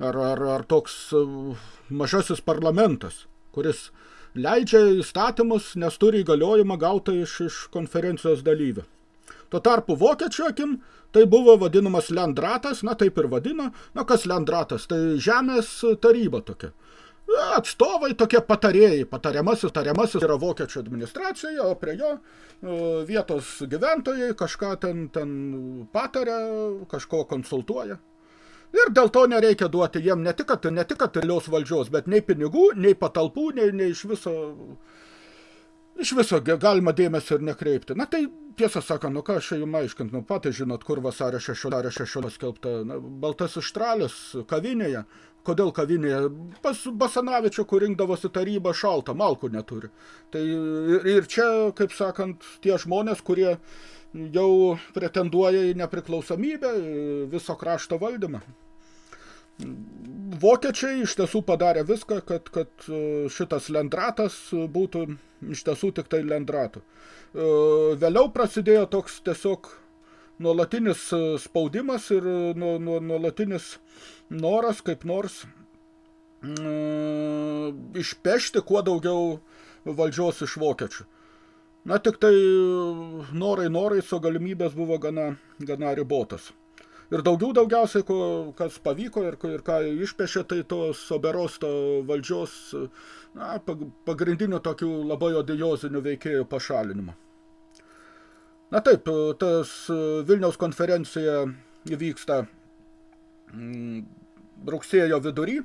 S1: ar, ar, ar toks uh, mažasis parlamentas, kuris leidžia įstatymus, nes turi įgaliojimą gautą iš, iš konferencijos dalyvių. Tuo tarpu vokiečių akim tai buvo vadinamas lendratas, na taip ir vadino, na kas lendratas, tai žemės taryba tokia. Atstovai tokie patarėjai, patariamasis, tariamasis yra vokiečių administracija, o prie jo uh, vietos gyventojai kažką ten, ten pataria, kažko konsultuoja. Ir dėl to nereikia duoti jiem ne tik, kad, ne tik realios valdžios, bet nei pinigų, nei patalpų, nei, nei iš viso, iš viso galima dėmesio ir nekreipti. Na tai tiesą sakant, nu ką aš jums aiškint, nu patys žinot, kur vasario 16 skelbta, na, Baltasis štralis kavinėje. Kodėl kavinėje? Pas Basanavičių, kur rinkdavosi taryba šalta, malkų neturi. Tai ir, ir čia, kaip sakant, tie žmonės, kurie jau pretenduoja į nepriklausomybę, viso krašto valdymą. Vokiečiai iš tiesų padarė viską, kad, kad e, šitas lendratas būtų iš tiesų tik tai lendratų. E, vėliau prasidėjo toks tiesiog nuolatinis spaudimas ir nu, nu, nuolatinis noras kaip nors mm, išpešti kuo daugiau valdžios iš vokiečių. Na, tik tai norai, norai, su galimybės buvo gana, gana ribotas. Ir daugiau daugiausiai, ko, kas pavyko ir, ir ką išpešė, tai tos oberosto valdžios na, pagrindinių tokių labai odijozinių veikėjų pašalinimo. Na taip, tas Vilniaus konferencija įvyksta mm, rugsėjo vidury,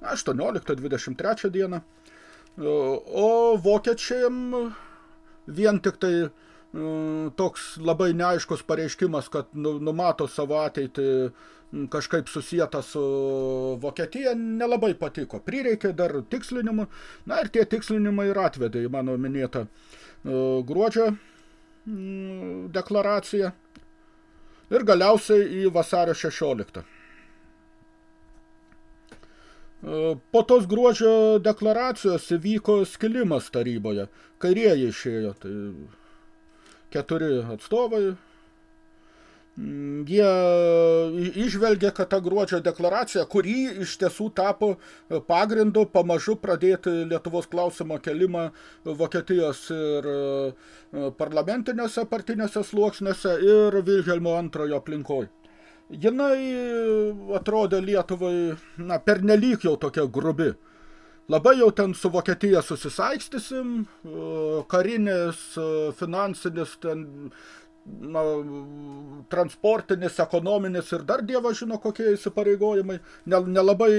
S1: 18-23 dieną, o vokiečiam vien tik tai mm, toks labai neaiškus pareiškimas, kad nu, numato savo ateitį kažkaip susijęta su Vokietija, nelabai patiko. Prireikė dar tikslinimų, na ir tie tikslinimai ir atvedė į mano minėtą e, gruodžio deklaraciją ir galiausiai į vasario 16. Po tos gruodžio deklaracijos įvyko skilimas taryboje. Kairieji išėjo, tai keturi atstovai. Mm, jie išvelgė, kad ta gruodžio deklaracija, kurį iš tiesų tapo pagrindu pamažu pradėti Lietuvos klausimo kelimą Vokietijos ir e, parlamentinėse partinėse sluoksnėse ir Vilhelmo antrojo aplinkoje jinai atrodė Lietuvai, na, pernelyg jau tokia grubi. Labai jau ten su Vokietija susisaikstysim, karinis, finansinis, ten, na, transportinis, ekonominis ir dar dievas žino kokie įsipareigojimai, nelabai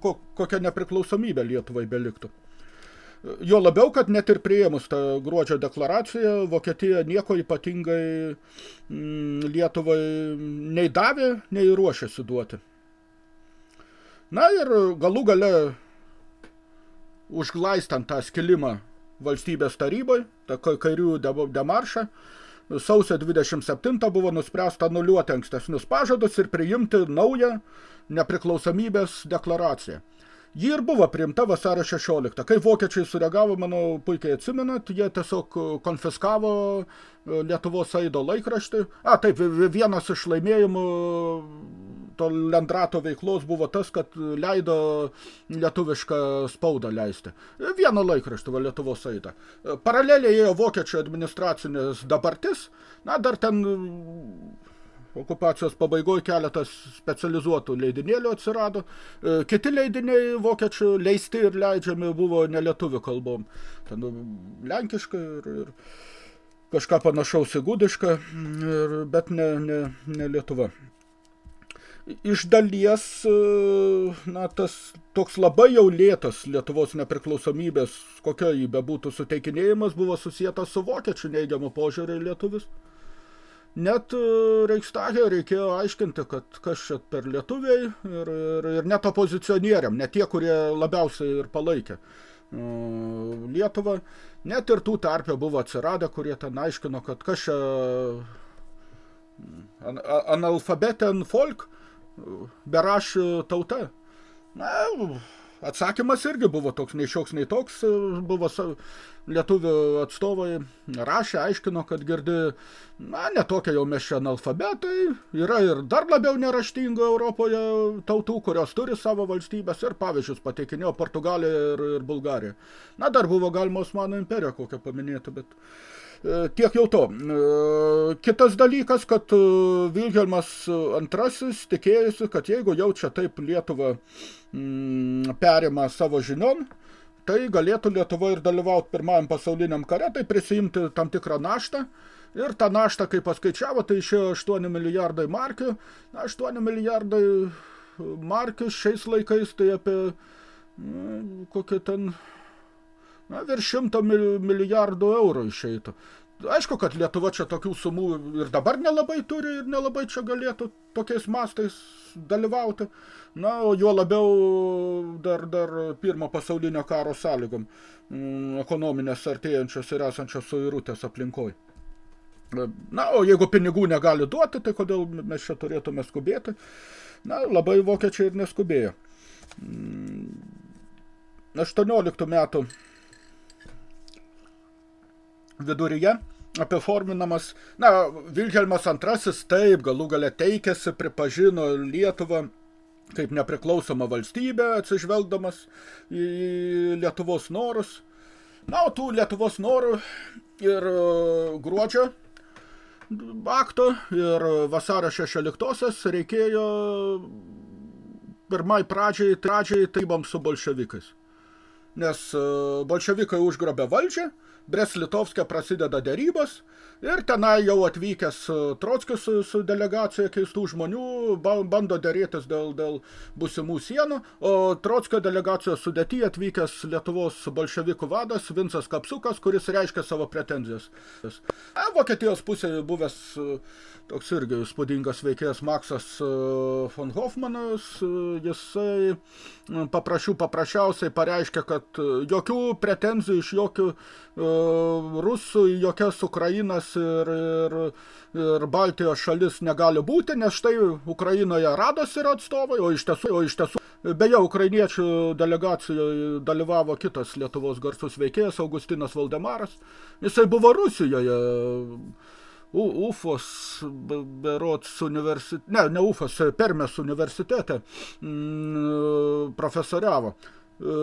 S1: ko, kokia nepriklausomybė Lietuvai beliktų. Jo labiau, kad net ir priėmus tą gruodžio deklaraciją, Vokietija nieko ypatingai mm, Lietuvai nei davė, nei ruošiasi duoti. Na ir galų gale užglaistant tą skilimą valstybės tarybai, tą kairių demaršą, sausio 27 buvo nuspręsta nuliuoti ankstesnius pažadus ir priimti naują nepriklausomybės deklaraciją. Ji ir buvo priimta vasario 16. Kai vokiečiai sureagavo, manau, puikiai atsimenat, jie tiesiog konfiskavo e, Lietuvos Aido laikraštį. A, taip, vienas iš laimėjimų to Lendrato veiklos buvo tas, kad leido lietuvišką spaudą leisti. Vieną laikraštį, va, Lietuvos Aidą. Paraleliai ėjo vokiečių administracinės dabartis, na, dar ten okupacijos pabaigoje keletas specializuotų leidinėlių atsirado. E, kiti leidiniai vokiečių leisti ir leidžiami buvo nelietuvių kalbom. Ten nu, lenkiškai ir, ir kažką panašaus į gudišką, ir, bet ne, ne, ne Lietuva iš dalies, e, na, tas toks labai jau lėtas Lietuvos nepriklausomybės, kokia jį bebūtų suteikinėjimas, buvo susijęs su vokiečių neigiamu požiūrį į lietuvis. Net e, Reichstagė reikėjo aiškinti, kad kas čia per lietuviai ir, ir, ir net opozicionieriam, net tie, kurie labiausiai ir palaikė e, Lietuvą, net ir tų tarpė buvo atsiradę, kurie ten aiškino, kad kas čia analfabeten folk, berašių tauta. Na, atsakymas irgi buvo toks, nei šioks, nei toks. Buvo lietuvių atstovai rašė, aiškino, kad girdi, na, netokia jau mes čia analfabetai, yra ir dar labiau neraštingų Europoje tautų, kurios turi savo valstybės ir pavyzdžius pateikinėjo Portugalija ir, ir Bulgarija. Na, dar buvo galima Osmanų imperija kokią paminėti, bet E, tiek jau to. E, kitas dalykas, kad e, Vilhelmas II tikėjusi, kad jeigu jau čia taip Lietuva mm, perima savo žinion, tai galėtų Lietuva ir dalyvauti pirmajam pasauliniam kare, tai prisijimti tam tikrą naštą. Ir tą naštą, kai paskaičiavo, tai išėjo 8 milijardai markių. Na, 8 milijardai markių šiais laikais, tai apie na, kokie ten na, virš šimto milijardų eurų išeitų. Aišku, kad Lietuva čia tokių sumų ir dabar nelabai turi ir nelabai čia galėtų tokiais mastais dalyvauti. Na, o juo labiau dar, dar pirmo pasaulinio karo sąlygom mm, ekonominės artėjančios ir esančios suirutės aplinkoj. Na, o jeigu pinigų negali duoti, tai kodėl mes čia turėtume skubėti? Na, labai vokiečiai ir neskubėjo. 18 mm, metų viduryje apiforminamas, na, Vilhelmas II taip galų gale teikėsi, pripažino Lietuvą kaip nepriklausomą valstybę, atsižvelgdamas į Lietuvos norus. Na, o tų Lietuvos norų ir e, gruodžio akto ir vasario 16-osios reikėjo pirmai pradžiai, pradžiai taibam su bolševikais. Nes e, bolševikai užgrobė valdžią, Breslitovske prasideda derybos ir tenai jau atvykęs e, Trockis su, su delegacija keistų žmonių bando dėrėtis dėl, dėl busimų sienų, o Trockio delegacijos sudėty atvykęs Lietuvos bolševikų vadas Vincas Kapsukas, kuris reiškia savo pretenzijas. A, Vokietijos pusėje buvęs e, toks irgi spūdingas veikėjas Maksas e, von Hoffmanas, jisai paprašių paprasčiausiai pareiškia, kad jokių pretenzijų iš jokių rusų jokias Ukrainas ir, ir, ir Baltijos šalis negali būti, nes štai Ukrainoje rados yra atstovai, o iš tiesų, o iš tiesų beje, ukrainiečių delegacijoje dalyvavo kitas Lietuvos garsus veikėjas Augustinas Valdemaras. Jisai buvo Rusijoje, UFOS berots universitete, ne, ne UFOS, Permės universitete mm, profesoriavo. E,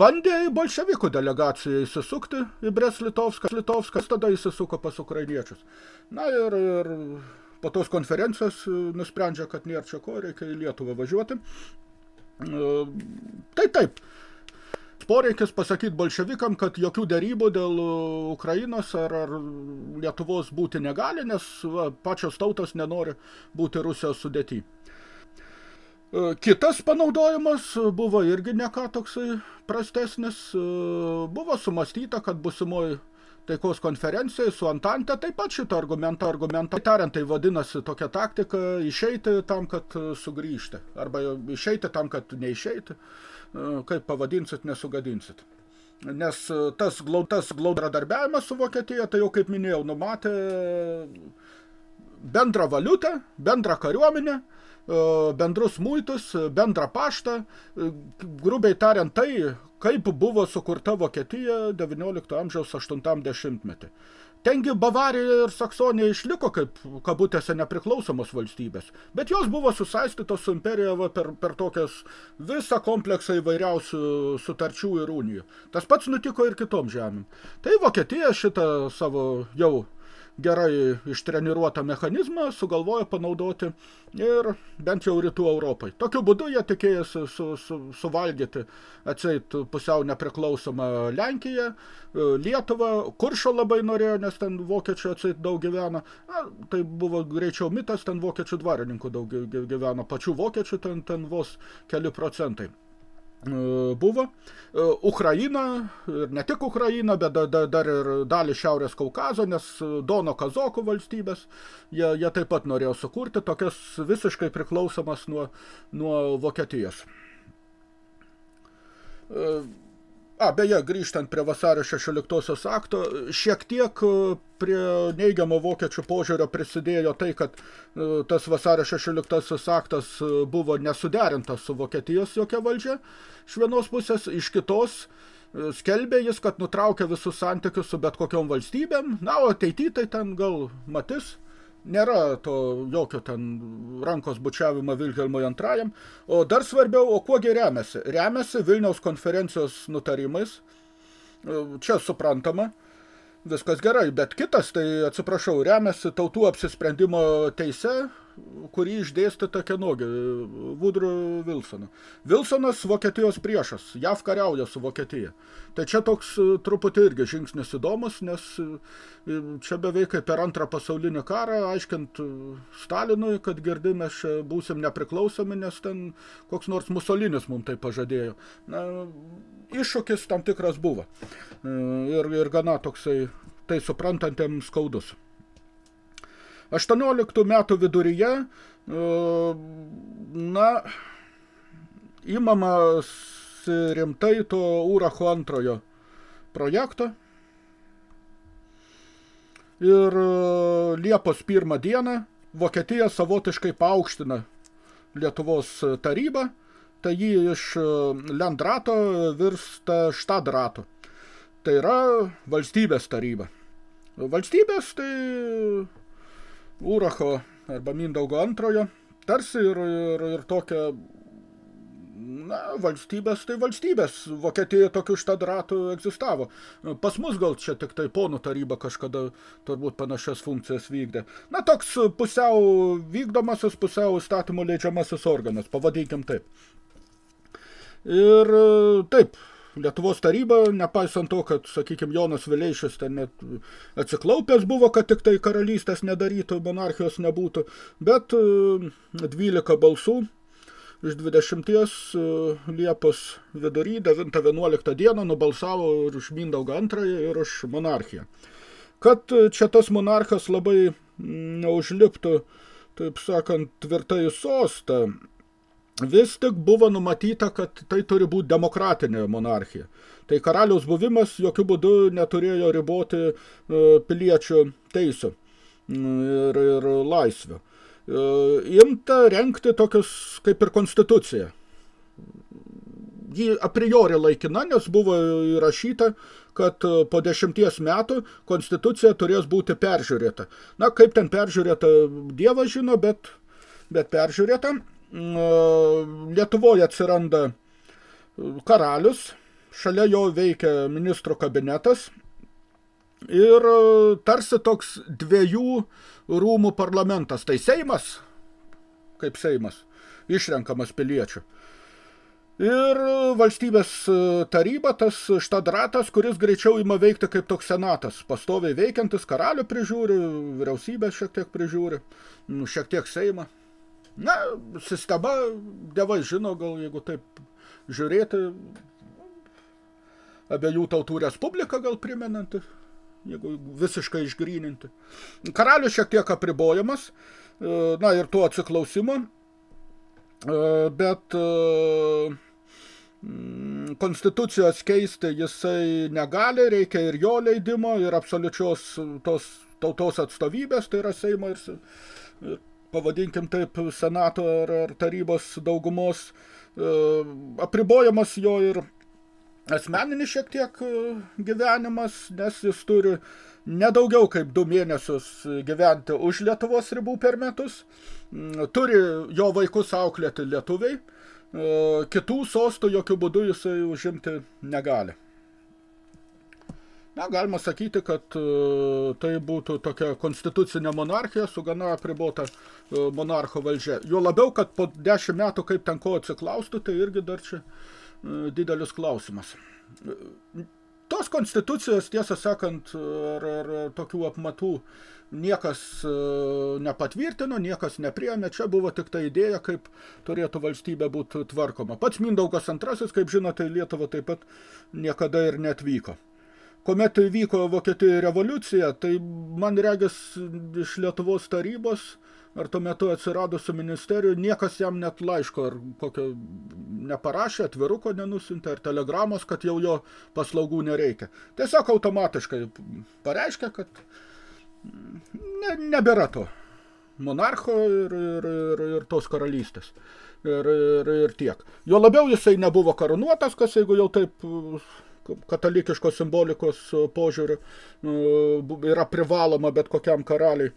S1: bandė į bolševikų delegaciją įsisukti į Breslitovską, Litovskas tada įsisuko pas ukrainiečius. Na ir, ir po tos konferencijos e, nusprendžia, kad nėra čia ko, reikia į Lietuvą važiuoti. E, tai taip, poreikis pasakyti bolševikam, kad jokių darybų dėl Ukrainos ar, ar Lietuvos būti negali, nes va, pačios tautos nenori būti Rusijos sudėti. E, kitas panaudojimas buvo irgi ne ką toksai prastesnis. E, buvo sumastyta, kad busimoji taikos konferencijai su Antante taip pat šitą argumentą, argumentą tariant, tai vadinasi tokia taktika išeiti tam, kad sugrįžti. Arba išeiti tam, kad neišeiti. E, kaip pavadinsit, nesugadinsit. Nes tas glaudas glaudradarbiavimas su Vokietija, tai jau kaip minėjau, numatė bendrą valiutą, bendrą kariuomenę, E, bendrus muitus, bendrą paštą, e, grubiai tariant tai, kaip buvo sukurta Vokietija 19 amžiaus 80 metį. Tengi Bavarija ir Saksonija išliko kaip kabutėse nepriklausomos valstybės, bet jos buvo susaistytos su imperija per, per tokias visą kompleksą įvairiausių sutarčių ir unijų. Tas pats nutiko ir kitom žemėm. Tai Vokietija šitą savo jau gerai ištreniruotą mechanizmą sugalvojo panaudoti ir bent jau rytų Europai. Tokiu būdu jie tikėjosi su, su, suvalgyti atseit pusiau nepriklausomą Lenkiją, e, Lietuvą, Kuršo labai norėjo, nes ten vokiečių atseit daug gyvena. Na, tai buvo greičiau mitas, ten vokiečių dvarininkų daug gyveno, pačių vokiečių ten, ten vos keli procentai. E, buvo. E, Ukraina, ir ne tik Ukraina, bet dar, dar ir dalį Šiaurės Kaukazo, nes Dono Kazokų valstybės, jie, jie taip pat norėjo sukurti tokias visiškai priklausomas nuo, nuo Vokietijos. A, beje, grįžtant prie vasario 16 akto, šiek tiek e, prie neigiamo vokiečių požiūrio prisidėjo tai, kad e, tas vasario 16 aktas e, buvo nesuderintas su Vokietijos jokia valdžia iš vienos pusės, iš kitos skelbė jis, kad nutraukė visus santykius su bet kokiom valstybėm, na, o ateityje tai ten gal matys, Nėra to jokio ten rankos bučiavimo Vilhelmui antrajam. O dar svarbiau, o kuogi remiasi? Remiasi Vilniaus konferencijos nutarimais. Čia suprantama, viskas gerai, bet kitas, tai atsiprašau, remiasi tautų apsisprendimo teise, kurį išdėstyta Kenogi, Vudru Vilsoną. Vilsonas Vokietijos priešas, JAV kariauja su Vokietija. Tai čia toks e, truputį irgi žingsnis įdomus, nes e, čia beveik per antrą pasaulinį karą, aiškint e, Stalinui, kad girdi mes čia būsim nepriklausomi, nes ten koks nors Musolinis mums tai pažadėjo. Na, iššūkis tam tikras buvo. Ir, ir gana toksai tai suprantantiems skaudus. 18 metų viduryje, e, na, įmamas rimtai to Uracho antrojo projekto. Ir e, Liepos pirmą dieną Vokietija savotiškai paaukština Lietuvos tarybą, tai jį iš e, Lendrato virsta Štadrato. Tai yra valstybės taryba. Valstybės tai Uracho arba Mindaugo antrojo, tarsi ir, ir, ir tokia, na, valstybės, tai valstybės. Vokietijoje tokių štadratų egzistavo. Pas mus gal čia tik tai ponų taryba kažkada turbūt panašias funkcijas vykdė. Na, toks pusiau vykdomasis, pusiau statymų leidžiamasis organas, pavadinkim taip. Ir taip, Lietuvos taryba, nepaisant to, kad, sakykime, Jonas Vileišis ten net atsiklaupęs buvo, kad tik tai karalystės nedarytų, monarchijos nebūtų, bet 12 e, balsų iš 20 e, Liepos vidury 9-11 dieną nubalsavo ir už Mindaugą antrąją ir už monarchiją. Kad čia tas monarchas labai neužliptų, taip sakant, tvirtai sostą, vis tik buvo numatyta, kad tai turi būti demokratinė monarchija. Tai karaliaus buvimas jokių būdų neturėjo riboti e, piliečių teisų ir, ir laisvių. E, imta renkti tokius kaip ir konstituciją. Ji a priori laikina, nes buvo įrašyta, kad po dešimties metų konstitucija turės būti peržiūrėta. Na, kaip ten peržiūrėta, Dievas žino, bet, bet peržiūrėta. Lietuvoje atsiranda karalius, šalia jo veikia ministro kabinetas ir tarsi toks dviejų rūmų parlamentas. Tai Seimas, kaip Seimas, išrenkamas piliečių. Ir valstybės taryba, tas štadratas, kuris greičiau ima veikti kaip toks senatas, pastoviai veikiantis, karalių prižiūri, vyriausybę šiek tiek prižiūri, šiek tiek Seimą. Na, sistema, dievai žino, gal jeigu taip žiūrėti, abiejų tautų respubliką gal primenanti, jeigu visiškai išgryninti. Karalius šiek tiek apribojamas, e, na ir tuo atsiklausimo, e, bet e, konstitucijos keisti jisai negali, reikia ir jo leidimo, ir absoliučios tos tautos atstovybės, tai yra Seimo ir, ir pavadinkim taip, senato ar, ar tarybos daugumos, e, apribojamas jo ir asmeninis šiek tiek e, gyvenimas, nes jis turi nedaugiau kaip du mėnesius gyventi už Lietuvos ribų per metus, mm, turi jo vaikus auklėti lietuviai, e, kitų sostų jokių būdų jisai užimti negali. Na, galima sakyti, kad tai būtų tokia konstitucinė monarchija su gana apribota uh, monarcho valdžia. Jo labiau, kad po dešimt metų kaip ten ko atsiklaustų, tai irgi dar čia uh, didelis klausimas. Tos konstitucijos, tiesą sakant, ar, ar tokių apmatų niekas nepatvirtino, niekas nepriėmė, čia buvo tik ta idėja, kaip turėtų valstybė būti tvarkoma. Pats Mindaugas antrasis, kaip žinote, Lietuva taip pat niekada ir netvyko. Kuomet vyko Vokietijoje revoliucija, tai man regis iš Lietuvos tarybos ar tuo metu atsiradusių ministerijų, niekas jam net laiško ar kokio neparašė, atviruko nenusintė, ar telegramos, kad jau jo paslaugų nereikia. Tiesiog automatiškai pareiškia, kad ne, nebėra to monarcho ir, ir, ir, ir tos karalystės. Ir, ir, ir tiek. Jo labiau jisai nebuvo karunuotas, kas jeigu jau taip katalikiškos simbolikos požiūriu yra privaloma bet kokiam karaliai.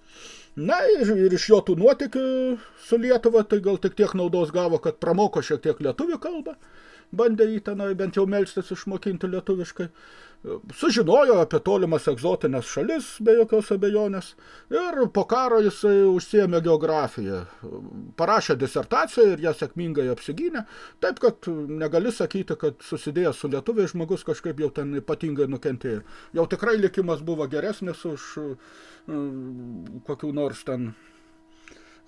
S1: Na ir, ir iš jo tų nuotikių su Lietuva, tai gal tik tiek naudos gavo, kad pramoko šiek tiek lietuvių kalbą, bandė jį tenai bent jau melstis išmokinti lietuviškai sužinojo apie tolimas egzotinės šalis, be jokios abejonės, ir po karo jisai užsiėmė geografiją. Parašė disertaciją ir ją sėkmingai apsigynė, taip kad negali sakyti, kad susidėjęs su lietuviai žmogus kažkaip jau ten ypatingai nukentėjo. Jau tikrai likimas buvo geresnis už kokių nors ten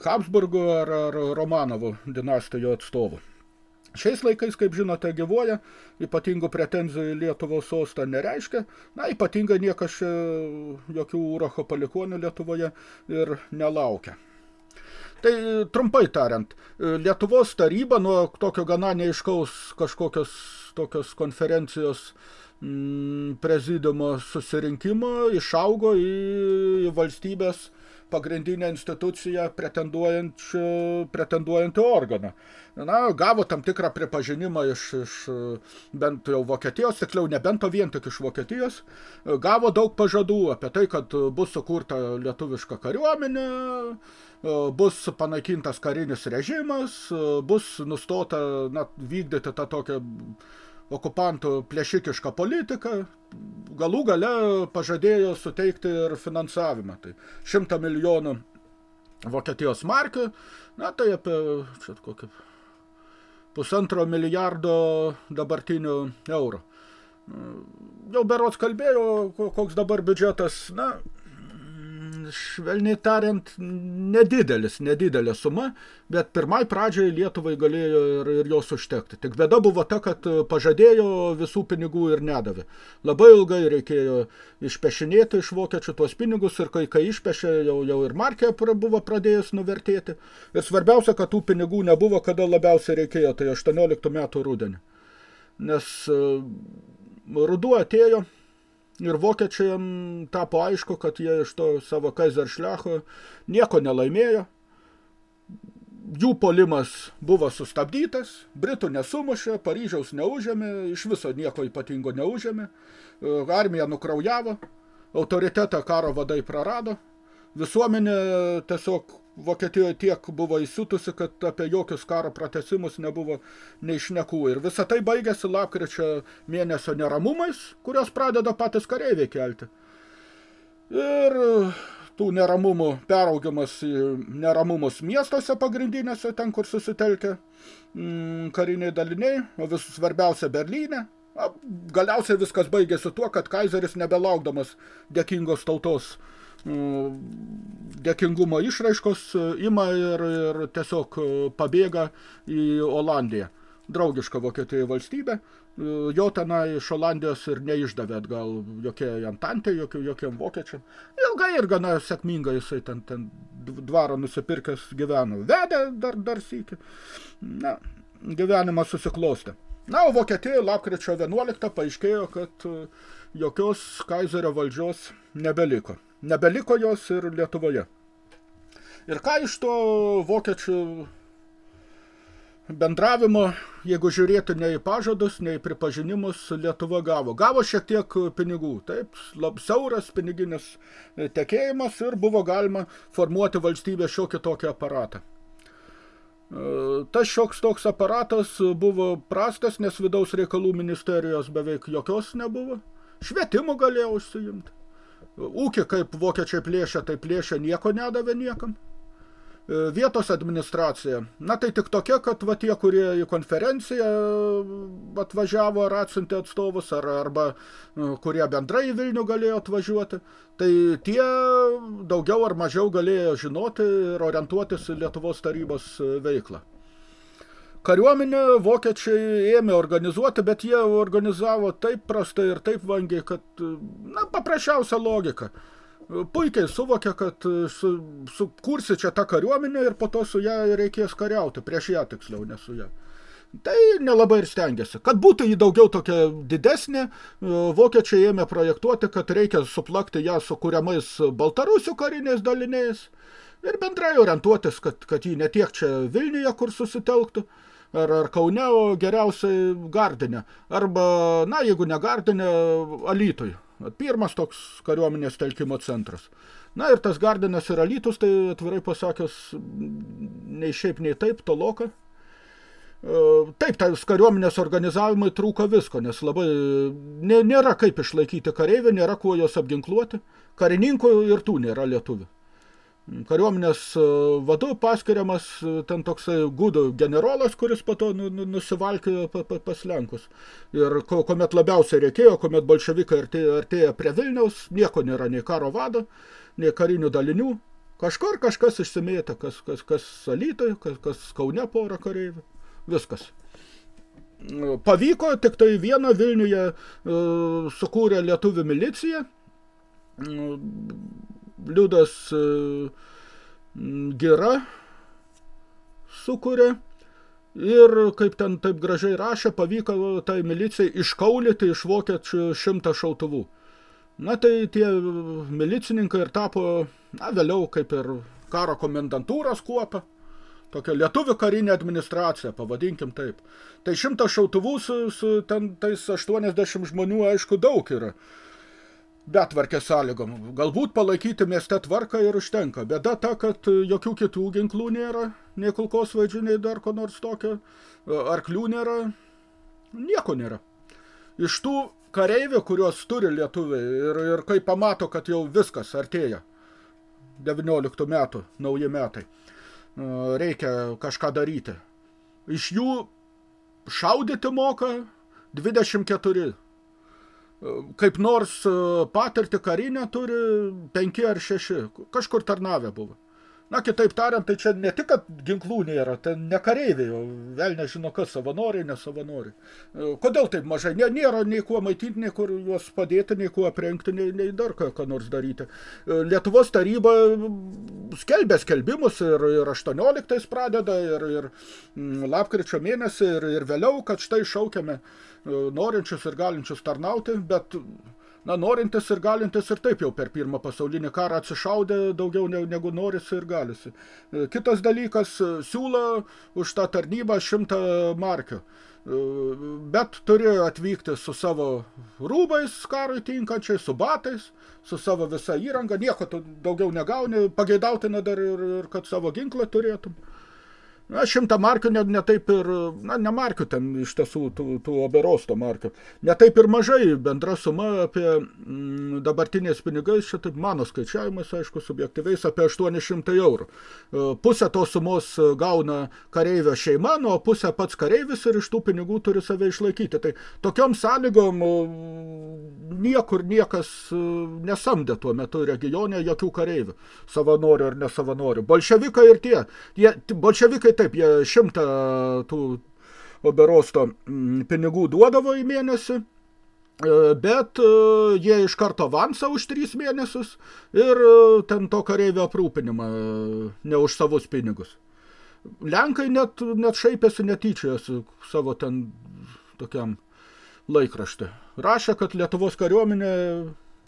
S1: Habsburgo ar, ar Romanovo dinastijų atstovų. Šiais laikais, kaip žinote, gyvuoja, ypatingų pretenzijų į Lietuvos sostą nereiškia, na, ypatingai niekas čia jokių Uracho palikonių Lietuvoje ir nelaukia. Tai trumpai tariant, Lietuvos taryba nuo tokio gana neiškaus kažkokios tokios konferencijos mm, prezidiumo susirinkimo išaugo į, valstybės pagrindinę instituciją pretenduojantį organą. Na, gavo tam tikrą pripažinimą iš, iš bent jau Vokietijos, tiksliau ne bent o vien tik iš Vokietijos, gavo daug pažadų apie tai, kad bus sukurta lietuviška kariuomenė, bus panaikintas karinis režimas, bus nustota na, vykdyti tą tokią okupantų plėšikišką politiką, galų gale pažadėjo suteikti ir finansavimą. Tai šimtą milijonų Vokietijos markių, na tai apie čia, kokį, pusantro milijardo dabartinių eurų. Jau berots kalbėjo, koks dabar biudžetas, na, švelniai tariant, nedidelis, nedidelė suma, bet pirmai pradžiai Lietuvai galėjo ir, ir jos užtekti. Tik bėda buvo ta, kad pažadėjo visų pinigų ir nedavė. Labai ilgai reikėjo išpešinėti iš vokiečių tuos pinigus ir kai, kai išpešė, jau, jau ir markė buvo pradėjus nuvertėti. Ir svarbiausia, kad tų pinigų nebuvo, kada labiausiai reikėjo, tai 18 metų rudenį. Nes ruduo atėjo, Ir vokiečiam tapo aišku, kad jie iš to savo Kaiseršlecho nieko nelaimėjo. Jų polimas buvo sustabdytas, Britų nesumušė, Paryžiaus neužėmė, iš viso nieko ypatingo neužėmė, armija nukraujavo, autoritetą karo vadai prarado, visuomenė tiesiog Vokietijoje tiek buvo įsiutusi, kad apie jokius karo pratesimus nebuvo neišnekų. Ir visa tai baigėsi lapkričio mėnesio neramumais, kurios pradeda patys kareiviai kelti. Ir tų neramumų peraugimas į neramumus miestuose pagrindinėse, ten, kur susitelkia mm, kariniai daliniai, o vis svarbiausia Berlyne. Galiausiai viskas baigėsi tuo, kad kaizeris nebelaukdamas dėkingos tautos dėkingumo išraiškos ima ir, ir tiesiog pabėga į Olandiją. Draugiška Vokietijai valstybė, jo tenai iš Olandijos ir neišdavė atgal jokie antantė, jokie, jokiem vokiečiam. Ilgai ir gana sėkmingai jisai ten, ten dvarą nusipirkęs gyveno. Vedė dar, dar sykį. Na, gyvenimas susiklostė. Na, o Vokietijoje lapkričio 11 paaiškėjo, kad jokios kaizerio valdžios nebeliko nebeliko jos ir Lietuvoje. Ir ką iš to vokiečių bendravimo, jeigu žiūrėtų ne į pažadus, ne į pripažinimus, Lietuva gavo. Gavo šiek tiek pinigų, taip, siauras piniginis tekėjimas ir buvo galima formuoti valstybę šiokį tokį aparatą. Tas šioks toks aparatas buvo prastas, nes vidaus reikalų ministerijos beveik jokios nebuvo. Švietimu galėjo užsiimti. Ūkį, kaip vokiečiai plėšia, tai plėšia nieko nedavė niekam. E, vietos administracija. Na tai tik tokia, kad va tie, kurie į konferenciją atvažiavo ar atsiuntė atstovus, ar, arba e, kurie bendrai į Vilnių galėjo atvažiuoti, tai tie daugiau ar mažiau galėjo žinoti ir orientuotis į Lietuvos tarybos veiklą. Kariuomenė vokiečiai ėmė organizuoti, bet jie organizavo taip prastai ir taip vangiai, kad, na, paprasčiausia logika – puikiai suvokia, kad su, sukursi čia tą kariuomenę ir po to su ją reikės kariauti, prieš ją tiksliau, ne su ją. Tai nelabai ir stengiasi. Kad būtų jį daugiau tokia didesnė, vokiečiai ėmė projektuoti, kad reikia suplakti ją su kuriamais baltarusių kariniais daliniais ir bendrai orientuotis, kad, kad jį netiek čia Vilniuje, kur susitelktų, ar, ar Kaune, geriausiai Gardinė. Arba, na, jeigu ne Gardinė, Alytui Pirmas toks kariuomenės telkimo centras. Na ir tas Gardinas ir Alytus, tai atvirai pasakius, nei šiaip, nei taip, toloka. E, taip, tas kariuomenės organizavimai trūko visko, nes labai nėra kaip išlaikyti kareivį, nėra kuo jos apginkluoti. Karininkų ir tų nėra lietuvių kariuomenės e, vadu paskiriamas e, ten toksai gudų generolas, kuris po to nu, nu, nusivalkėjo pa, pa, pas Lenkus. Ir kuomet labiausiai reikėjo, kuomet bolševikai artėja, prie Vilniaus, nieko nėra nei karo vado, nei karinių dalinių. Kažkur kažkas išsimėta, kas, kas, kas Alytoj, kas, kas Kaune porą kareivių. Viskas. Pavyko tik tai vieną Vilniuje uh, sukūrė lietuvių miliciją. Liudas e, Gira sukuria ir, kaip ten taip gražiai rašė, pavyko tai milicijai iškaulyti iš vokiečių šimtą šautuvų. Na tai tie milicininkai ir tapo, na vėliau kaip ir karo komendantūros kuopa, tokia lietuvių karinė administracija, pavadinkim taip. Tai šimtas šautuvų su, su ten tais 80 žmonių, aišku, daug yra betvarkės sąlygom. Galbūt palaikyti mieste tvarką ir užtenka. Bėda ta, kad jokių kitų ginklų nėra, nei kulkosvaidžių, nei dar ko nors tokio. Arklių nėra, nieko nėra. Iš tų kareivių, kuriuos turi lietuviai ir, ir kai pamato, kad jau viskas artėja, 19 metų, nauji metai, reikia kažką daryti. Iš jų šaudyti moka 24 kaip nors e, patirtį karinę turi penki ar šeši, kažkur tarnavę buvo. Na, kitaip tariant, tai čia ne tik, kad ginklų nėra, tai ne kareiviai, o vėl nežino kas, savanoriai, nesavanoriai. E, kodėl taip mažai? Nė, nėra nei kuo maitinti, nei kur juos padėti, nei kuo aprengti, nei, nei dar ką, ką nors daryti. E, Lietuvos taryba skelbė skelbimus ir, ir 18 pradeda, ir, ir lapkričio mėnesį, ir, ir vėliau, kad štai šaukiame norinčius ir galinčius tarnauti, bet na, norintis ir galintis ir taip jau per pirmą pasaulinį karą atsišaudė daugiau negu norisi ir galisi. Kitas dalykas, siūlo už tą tarnybą šimtą markių. Bet turi atvykti su savo rūbais karui tinkančiai, su batais, su savo visa įranga, nieko tu daugiau negauni, pageidautina dar ir, ir kad savo ginklą turėtum. Na, šimtą markių ne, ne taip ir, na, ne markių ten iš tiesų, tų, tų oberosto markių. Ne taip ir mažai bendra suma apie mm, dabartinės pinigais, čia taip mano skaičiavimas, aišku, subjektyviais apie 800 eurų. E, pusę tos sumos gauna kareivio šeima, nu, o pusę pats kareivis ir iš tų pinigų turi save išlaikyti. Tai tokiom sąlygom e, niekur niekas e, nesamdė tuo metu regione jokių kareivių, savanorių ar nesavanorių. Bolševikai ir tie, tie bolševikai taip, jie šimtą tų oberosto mm, pinigų duodavo į mėnesį, e, bet e, jie iš karto avansą už tris mėnesius ir e, ten to kareivio aprūpinimą ne už savus pinigus. Lenkai net, net šaipėsi netyčiojosi savo ten tokiam laikraštį. Rašė, kad Lietuvos kariuomenė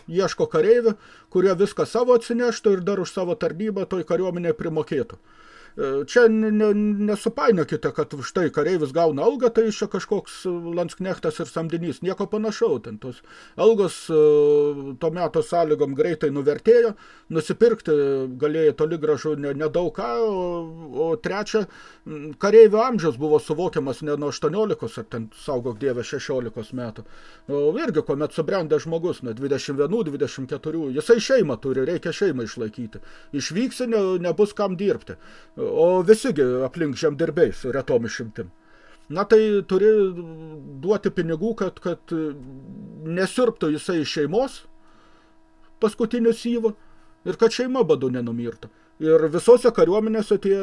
S1: ieško kareivių, kurie viską savo atsineštų ir dar už savo tarnybą toj kariuomenė primokėtų. Čia nesupainiokite, kad štai kareivis gauna algą, tai čia kažkoks landsknechtas ir samdinys. Nieko panašau. Ten tos algos to meto sąlygom greitai nuvertėjo, nusipirkti galėjo toli gražu nedaug ką, o, trečia, kareivio amžius buvo suvokiamas ne nuo 18, ar ten saugok dievę 16 metų. O irgi, kuomet subrendė žmogus, nuo 21-24, jisai šeimą turi, reikia šeimą išlaikyti. Išvyksi, ne, nebus kam dirbti. O visigi aplink žemdirbiai su retom išimtim. Na tai turi duoti pinigų, kad, kad nesirptų jisai iš šeimos paskutiniu syvu ir kad šeima badu nenumirtų. Ir visose kariuomenėse tie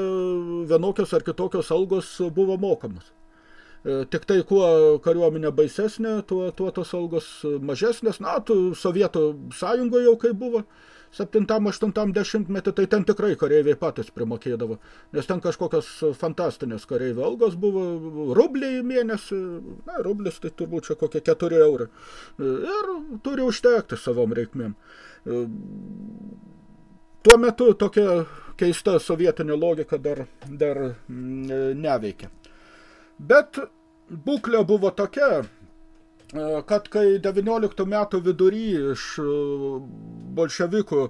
S1: vienokios ar kitokios algos buvo mokamos. E, tik tai kuo kariuomenė baisesnė, tuo, tuo tos algos mažesnės. Na, tu Sovietų sąjungoje jau kaip buvo, 7-8 metį, tai ten tikrai kareiviai patys primokėdavo. Nes ten kažkokios fantastinės kareivio algos buvo, rubliai mėnesį, na, rublis tai turbūt čia kokie 4 eurai. Ir turi užtekti savom reikmėm. Tuo metu tokia keista sovietinė logika dar, dar mm, neveikia. Bet būklė buvo tokia, kad kai 19 metų vidury iš e, bolševikų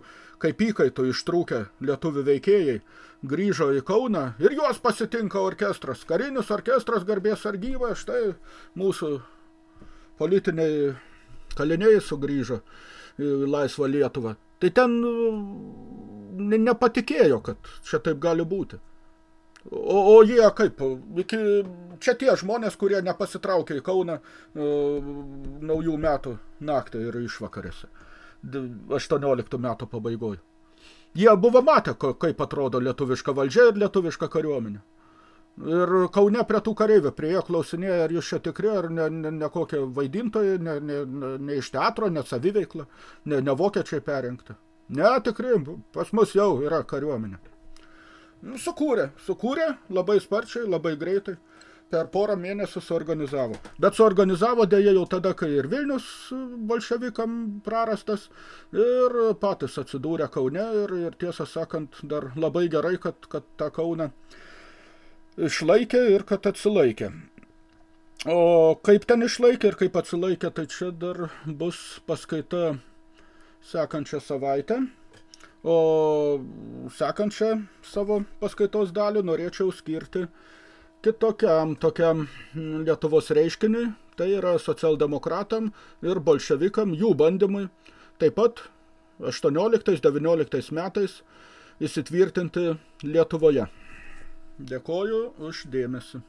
S1: kaip įkaitų ištrūkę lietuvių veikėjai grįžo į Kauną ir juos pasitinka orkestras. Karinis orkestras garbės argyva, štai mūsų politiniai kaliniai sugrįžo į laisvą Lietuvą. Tai ten e, nepatikėjo, kad čia taip gali būti. O, o jie kaip, iki, čia tie žmonės, kurie nepasitraukė į Kauną uh, naujų metų naktį ir išvakarėse, 18 metų pabaigoje. Jie buvo matę, kaip atrodo lietuviška valdžia ir lietuviška kariuomenė. Ir Kaune prie tų kareivių prie jo klausinėja, ar jūs čia tikri, ar ne, ne, ne kokie vaidintojai, ne, ne, ne iš teatro, ne saviveikla, ne, ne vokiečiai perrinkti. Ne, tikrai, pas mus jau yra kariuomenė. Sukūrė, sukūrė labai sparčiai, labai greitai, per porą mėnesių suorganizavo. Bet suorganizavo dėja jau tada, kai ir Vilnius bolševikam prarastas, ir patys atsidūrė Kaune, ir, ir tiesą sakant, dar labai gerai, kad, kad tą Kauną išlaikė ir kad atsilaikė. O kaip ten išlaikė ir kaip atsilaikė, tai čia dar bus paskaita sekančią savaitę. O sekančią savo paskaitos dalį norėčiau skirti kitokiam tokiam Lietuvos reiškiniui, tai yra socialdemokratam ir bolševikam, jų bandymui taip pat 18-19 metais įsitvirtinti Lietuvoje. Dėkoju už dėmesį.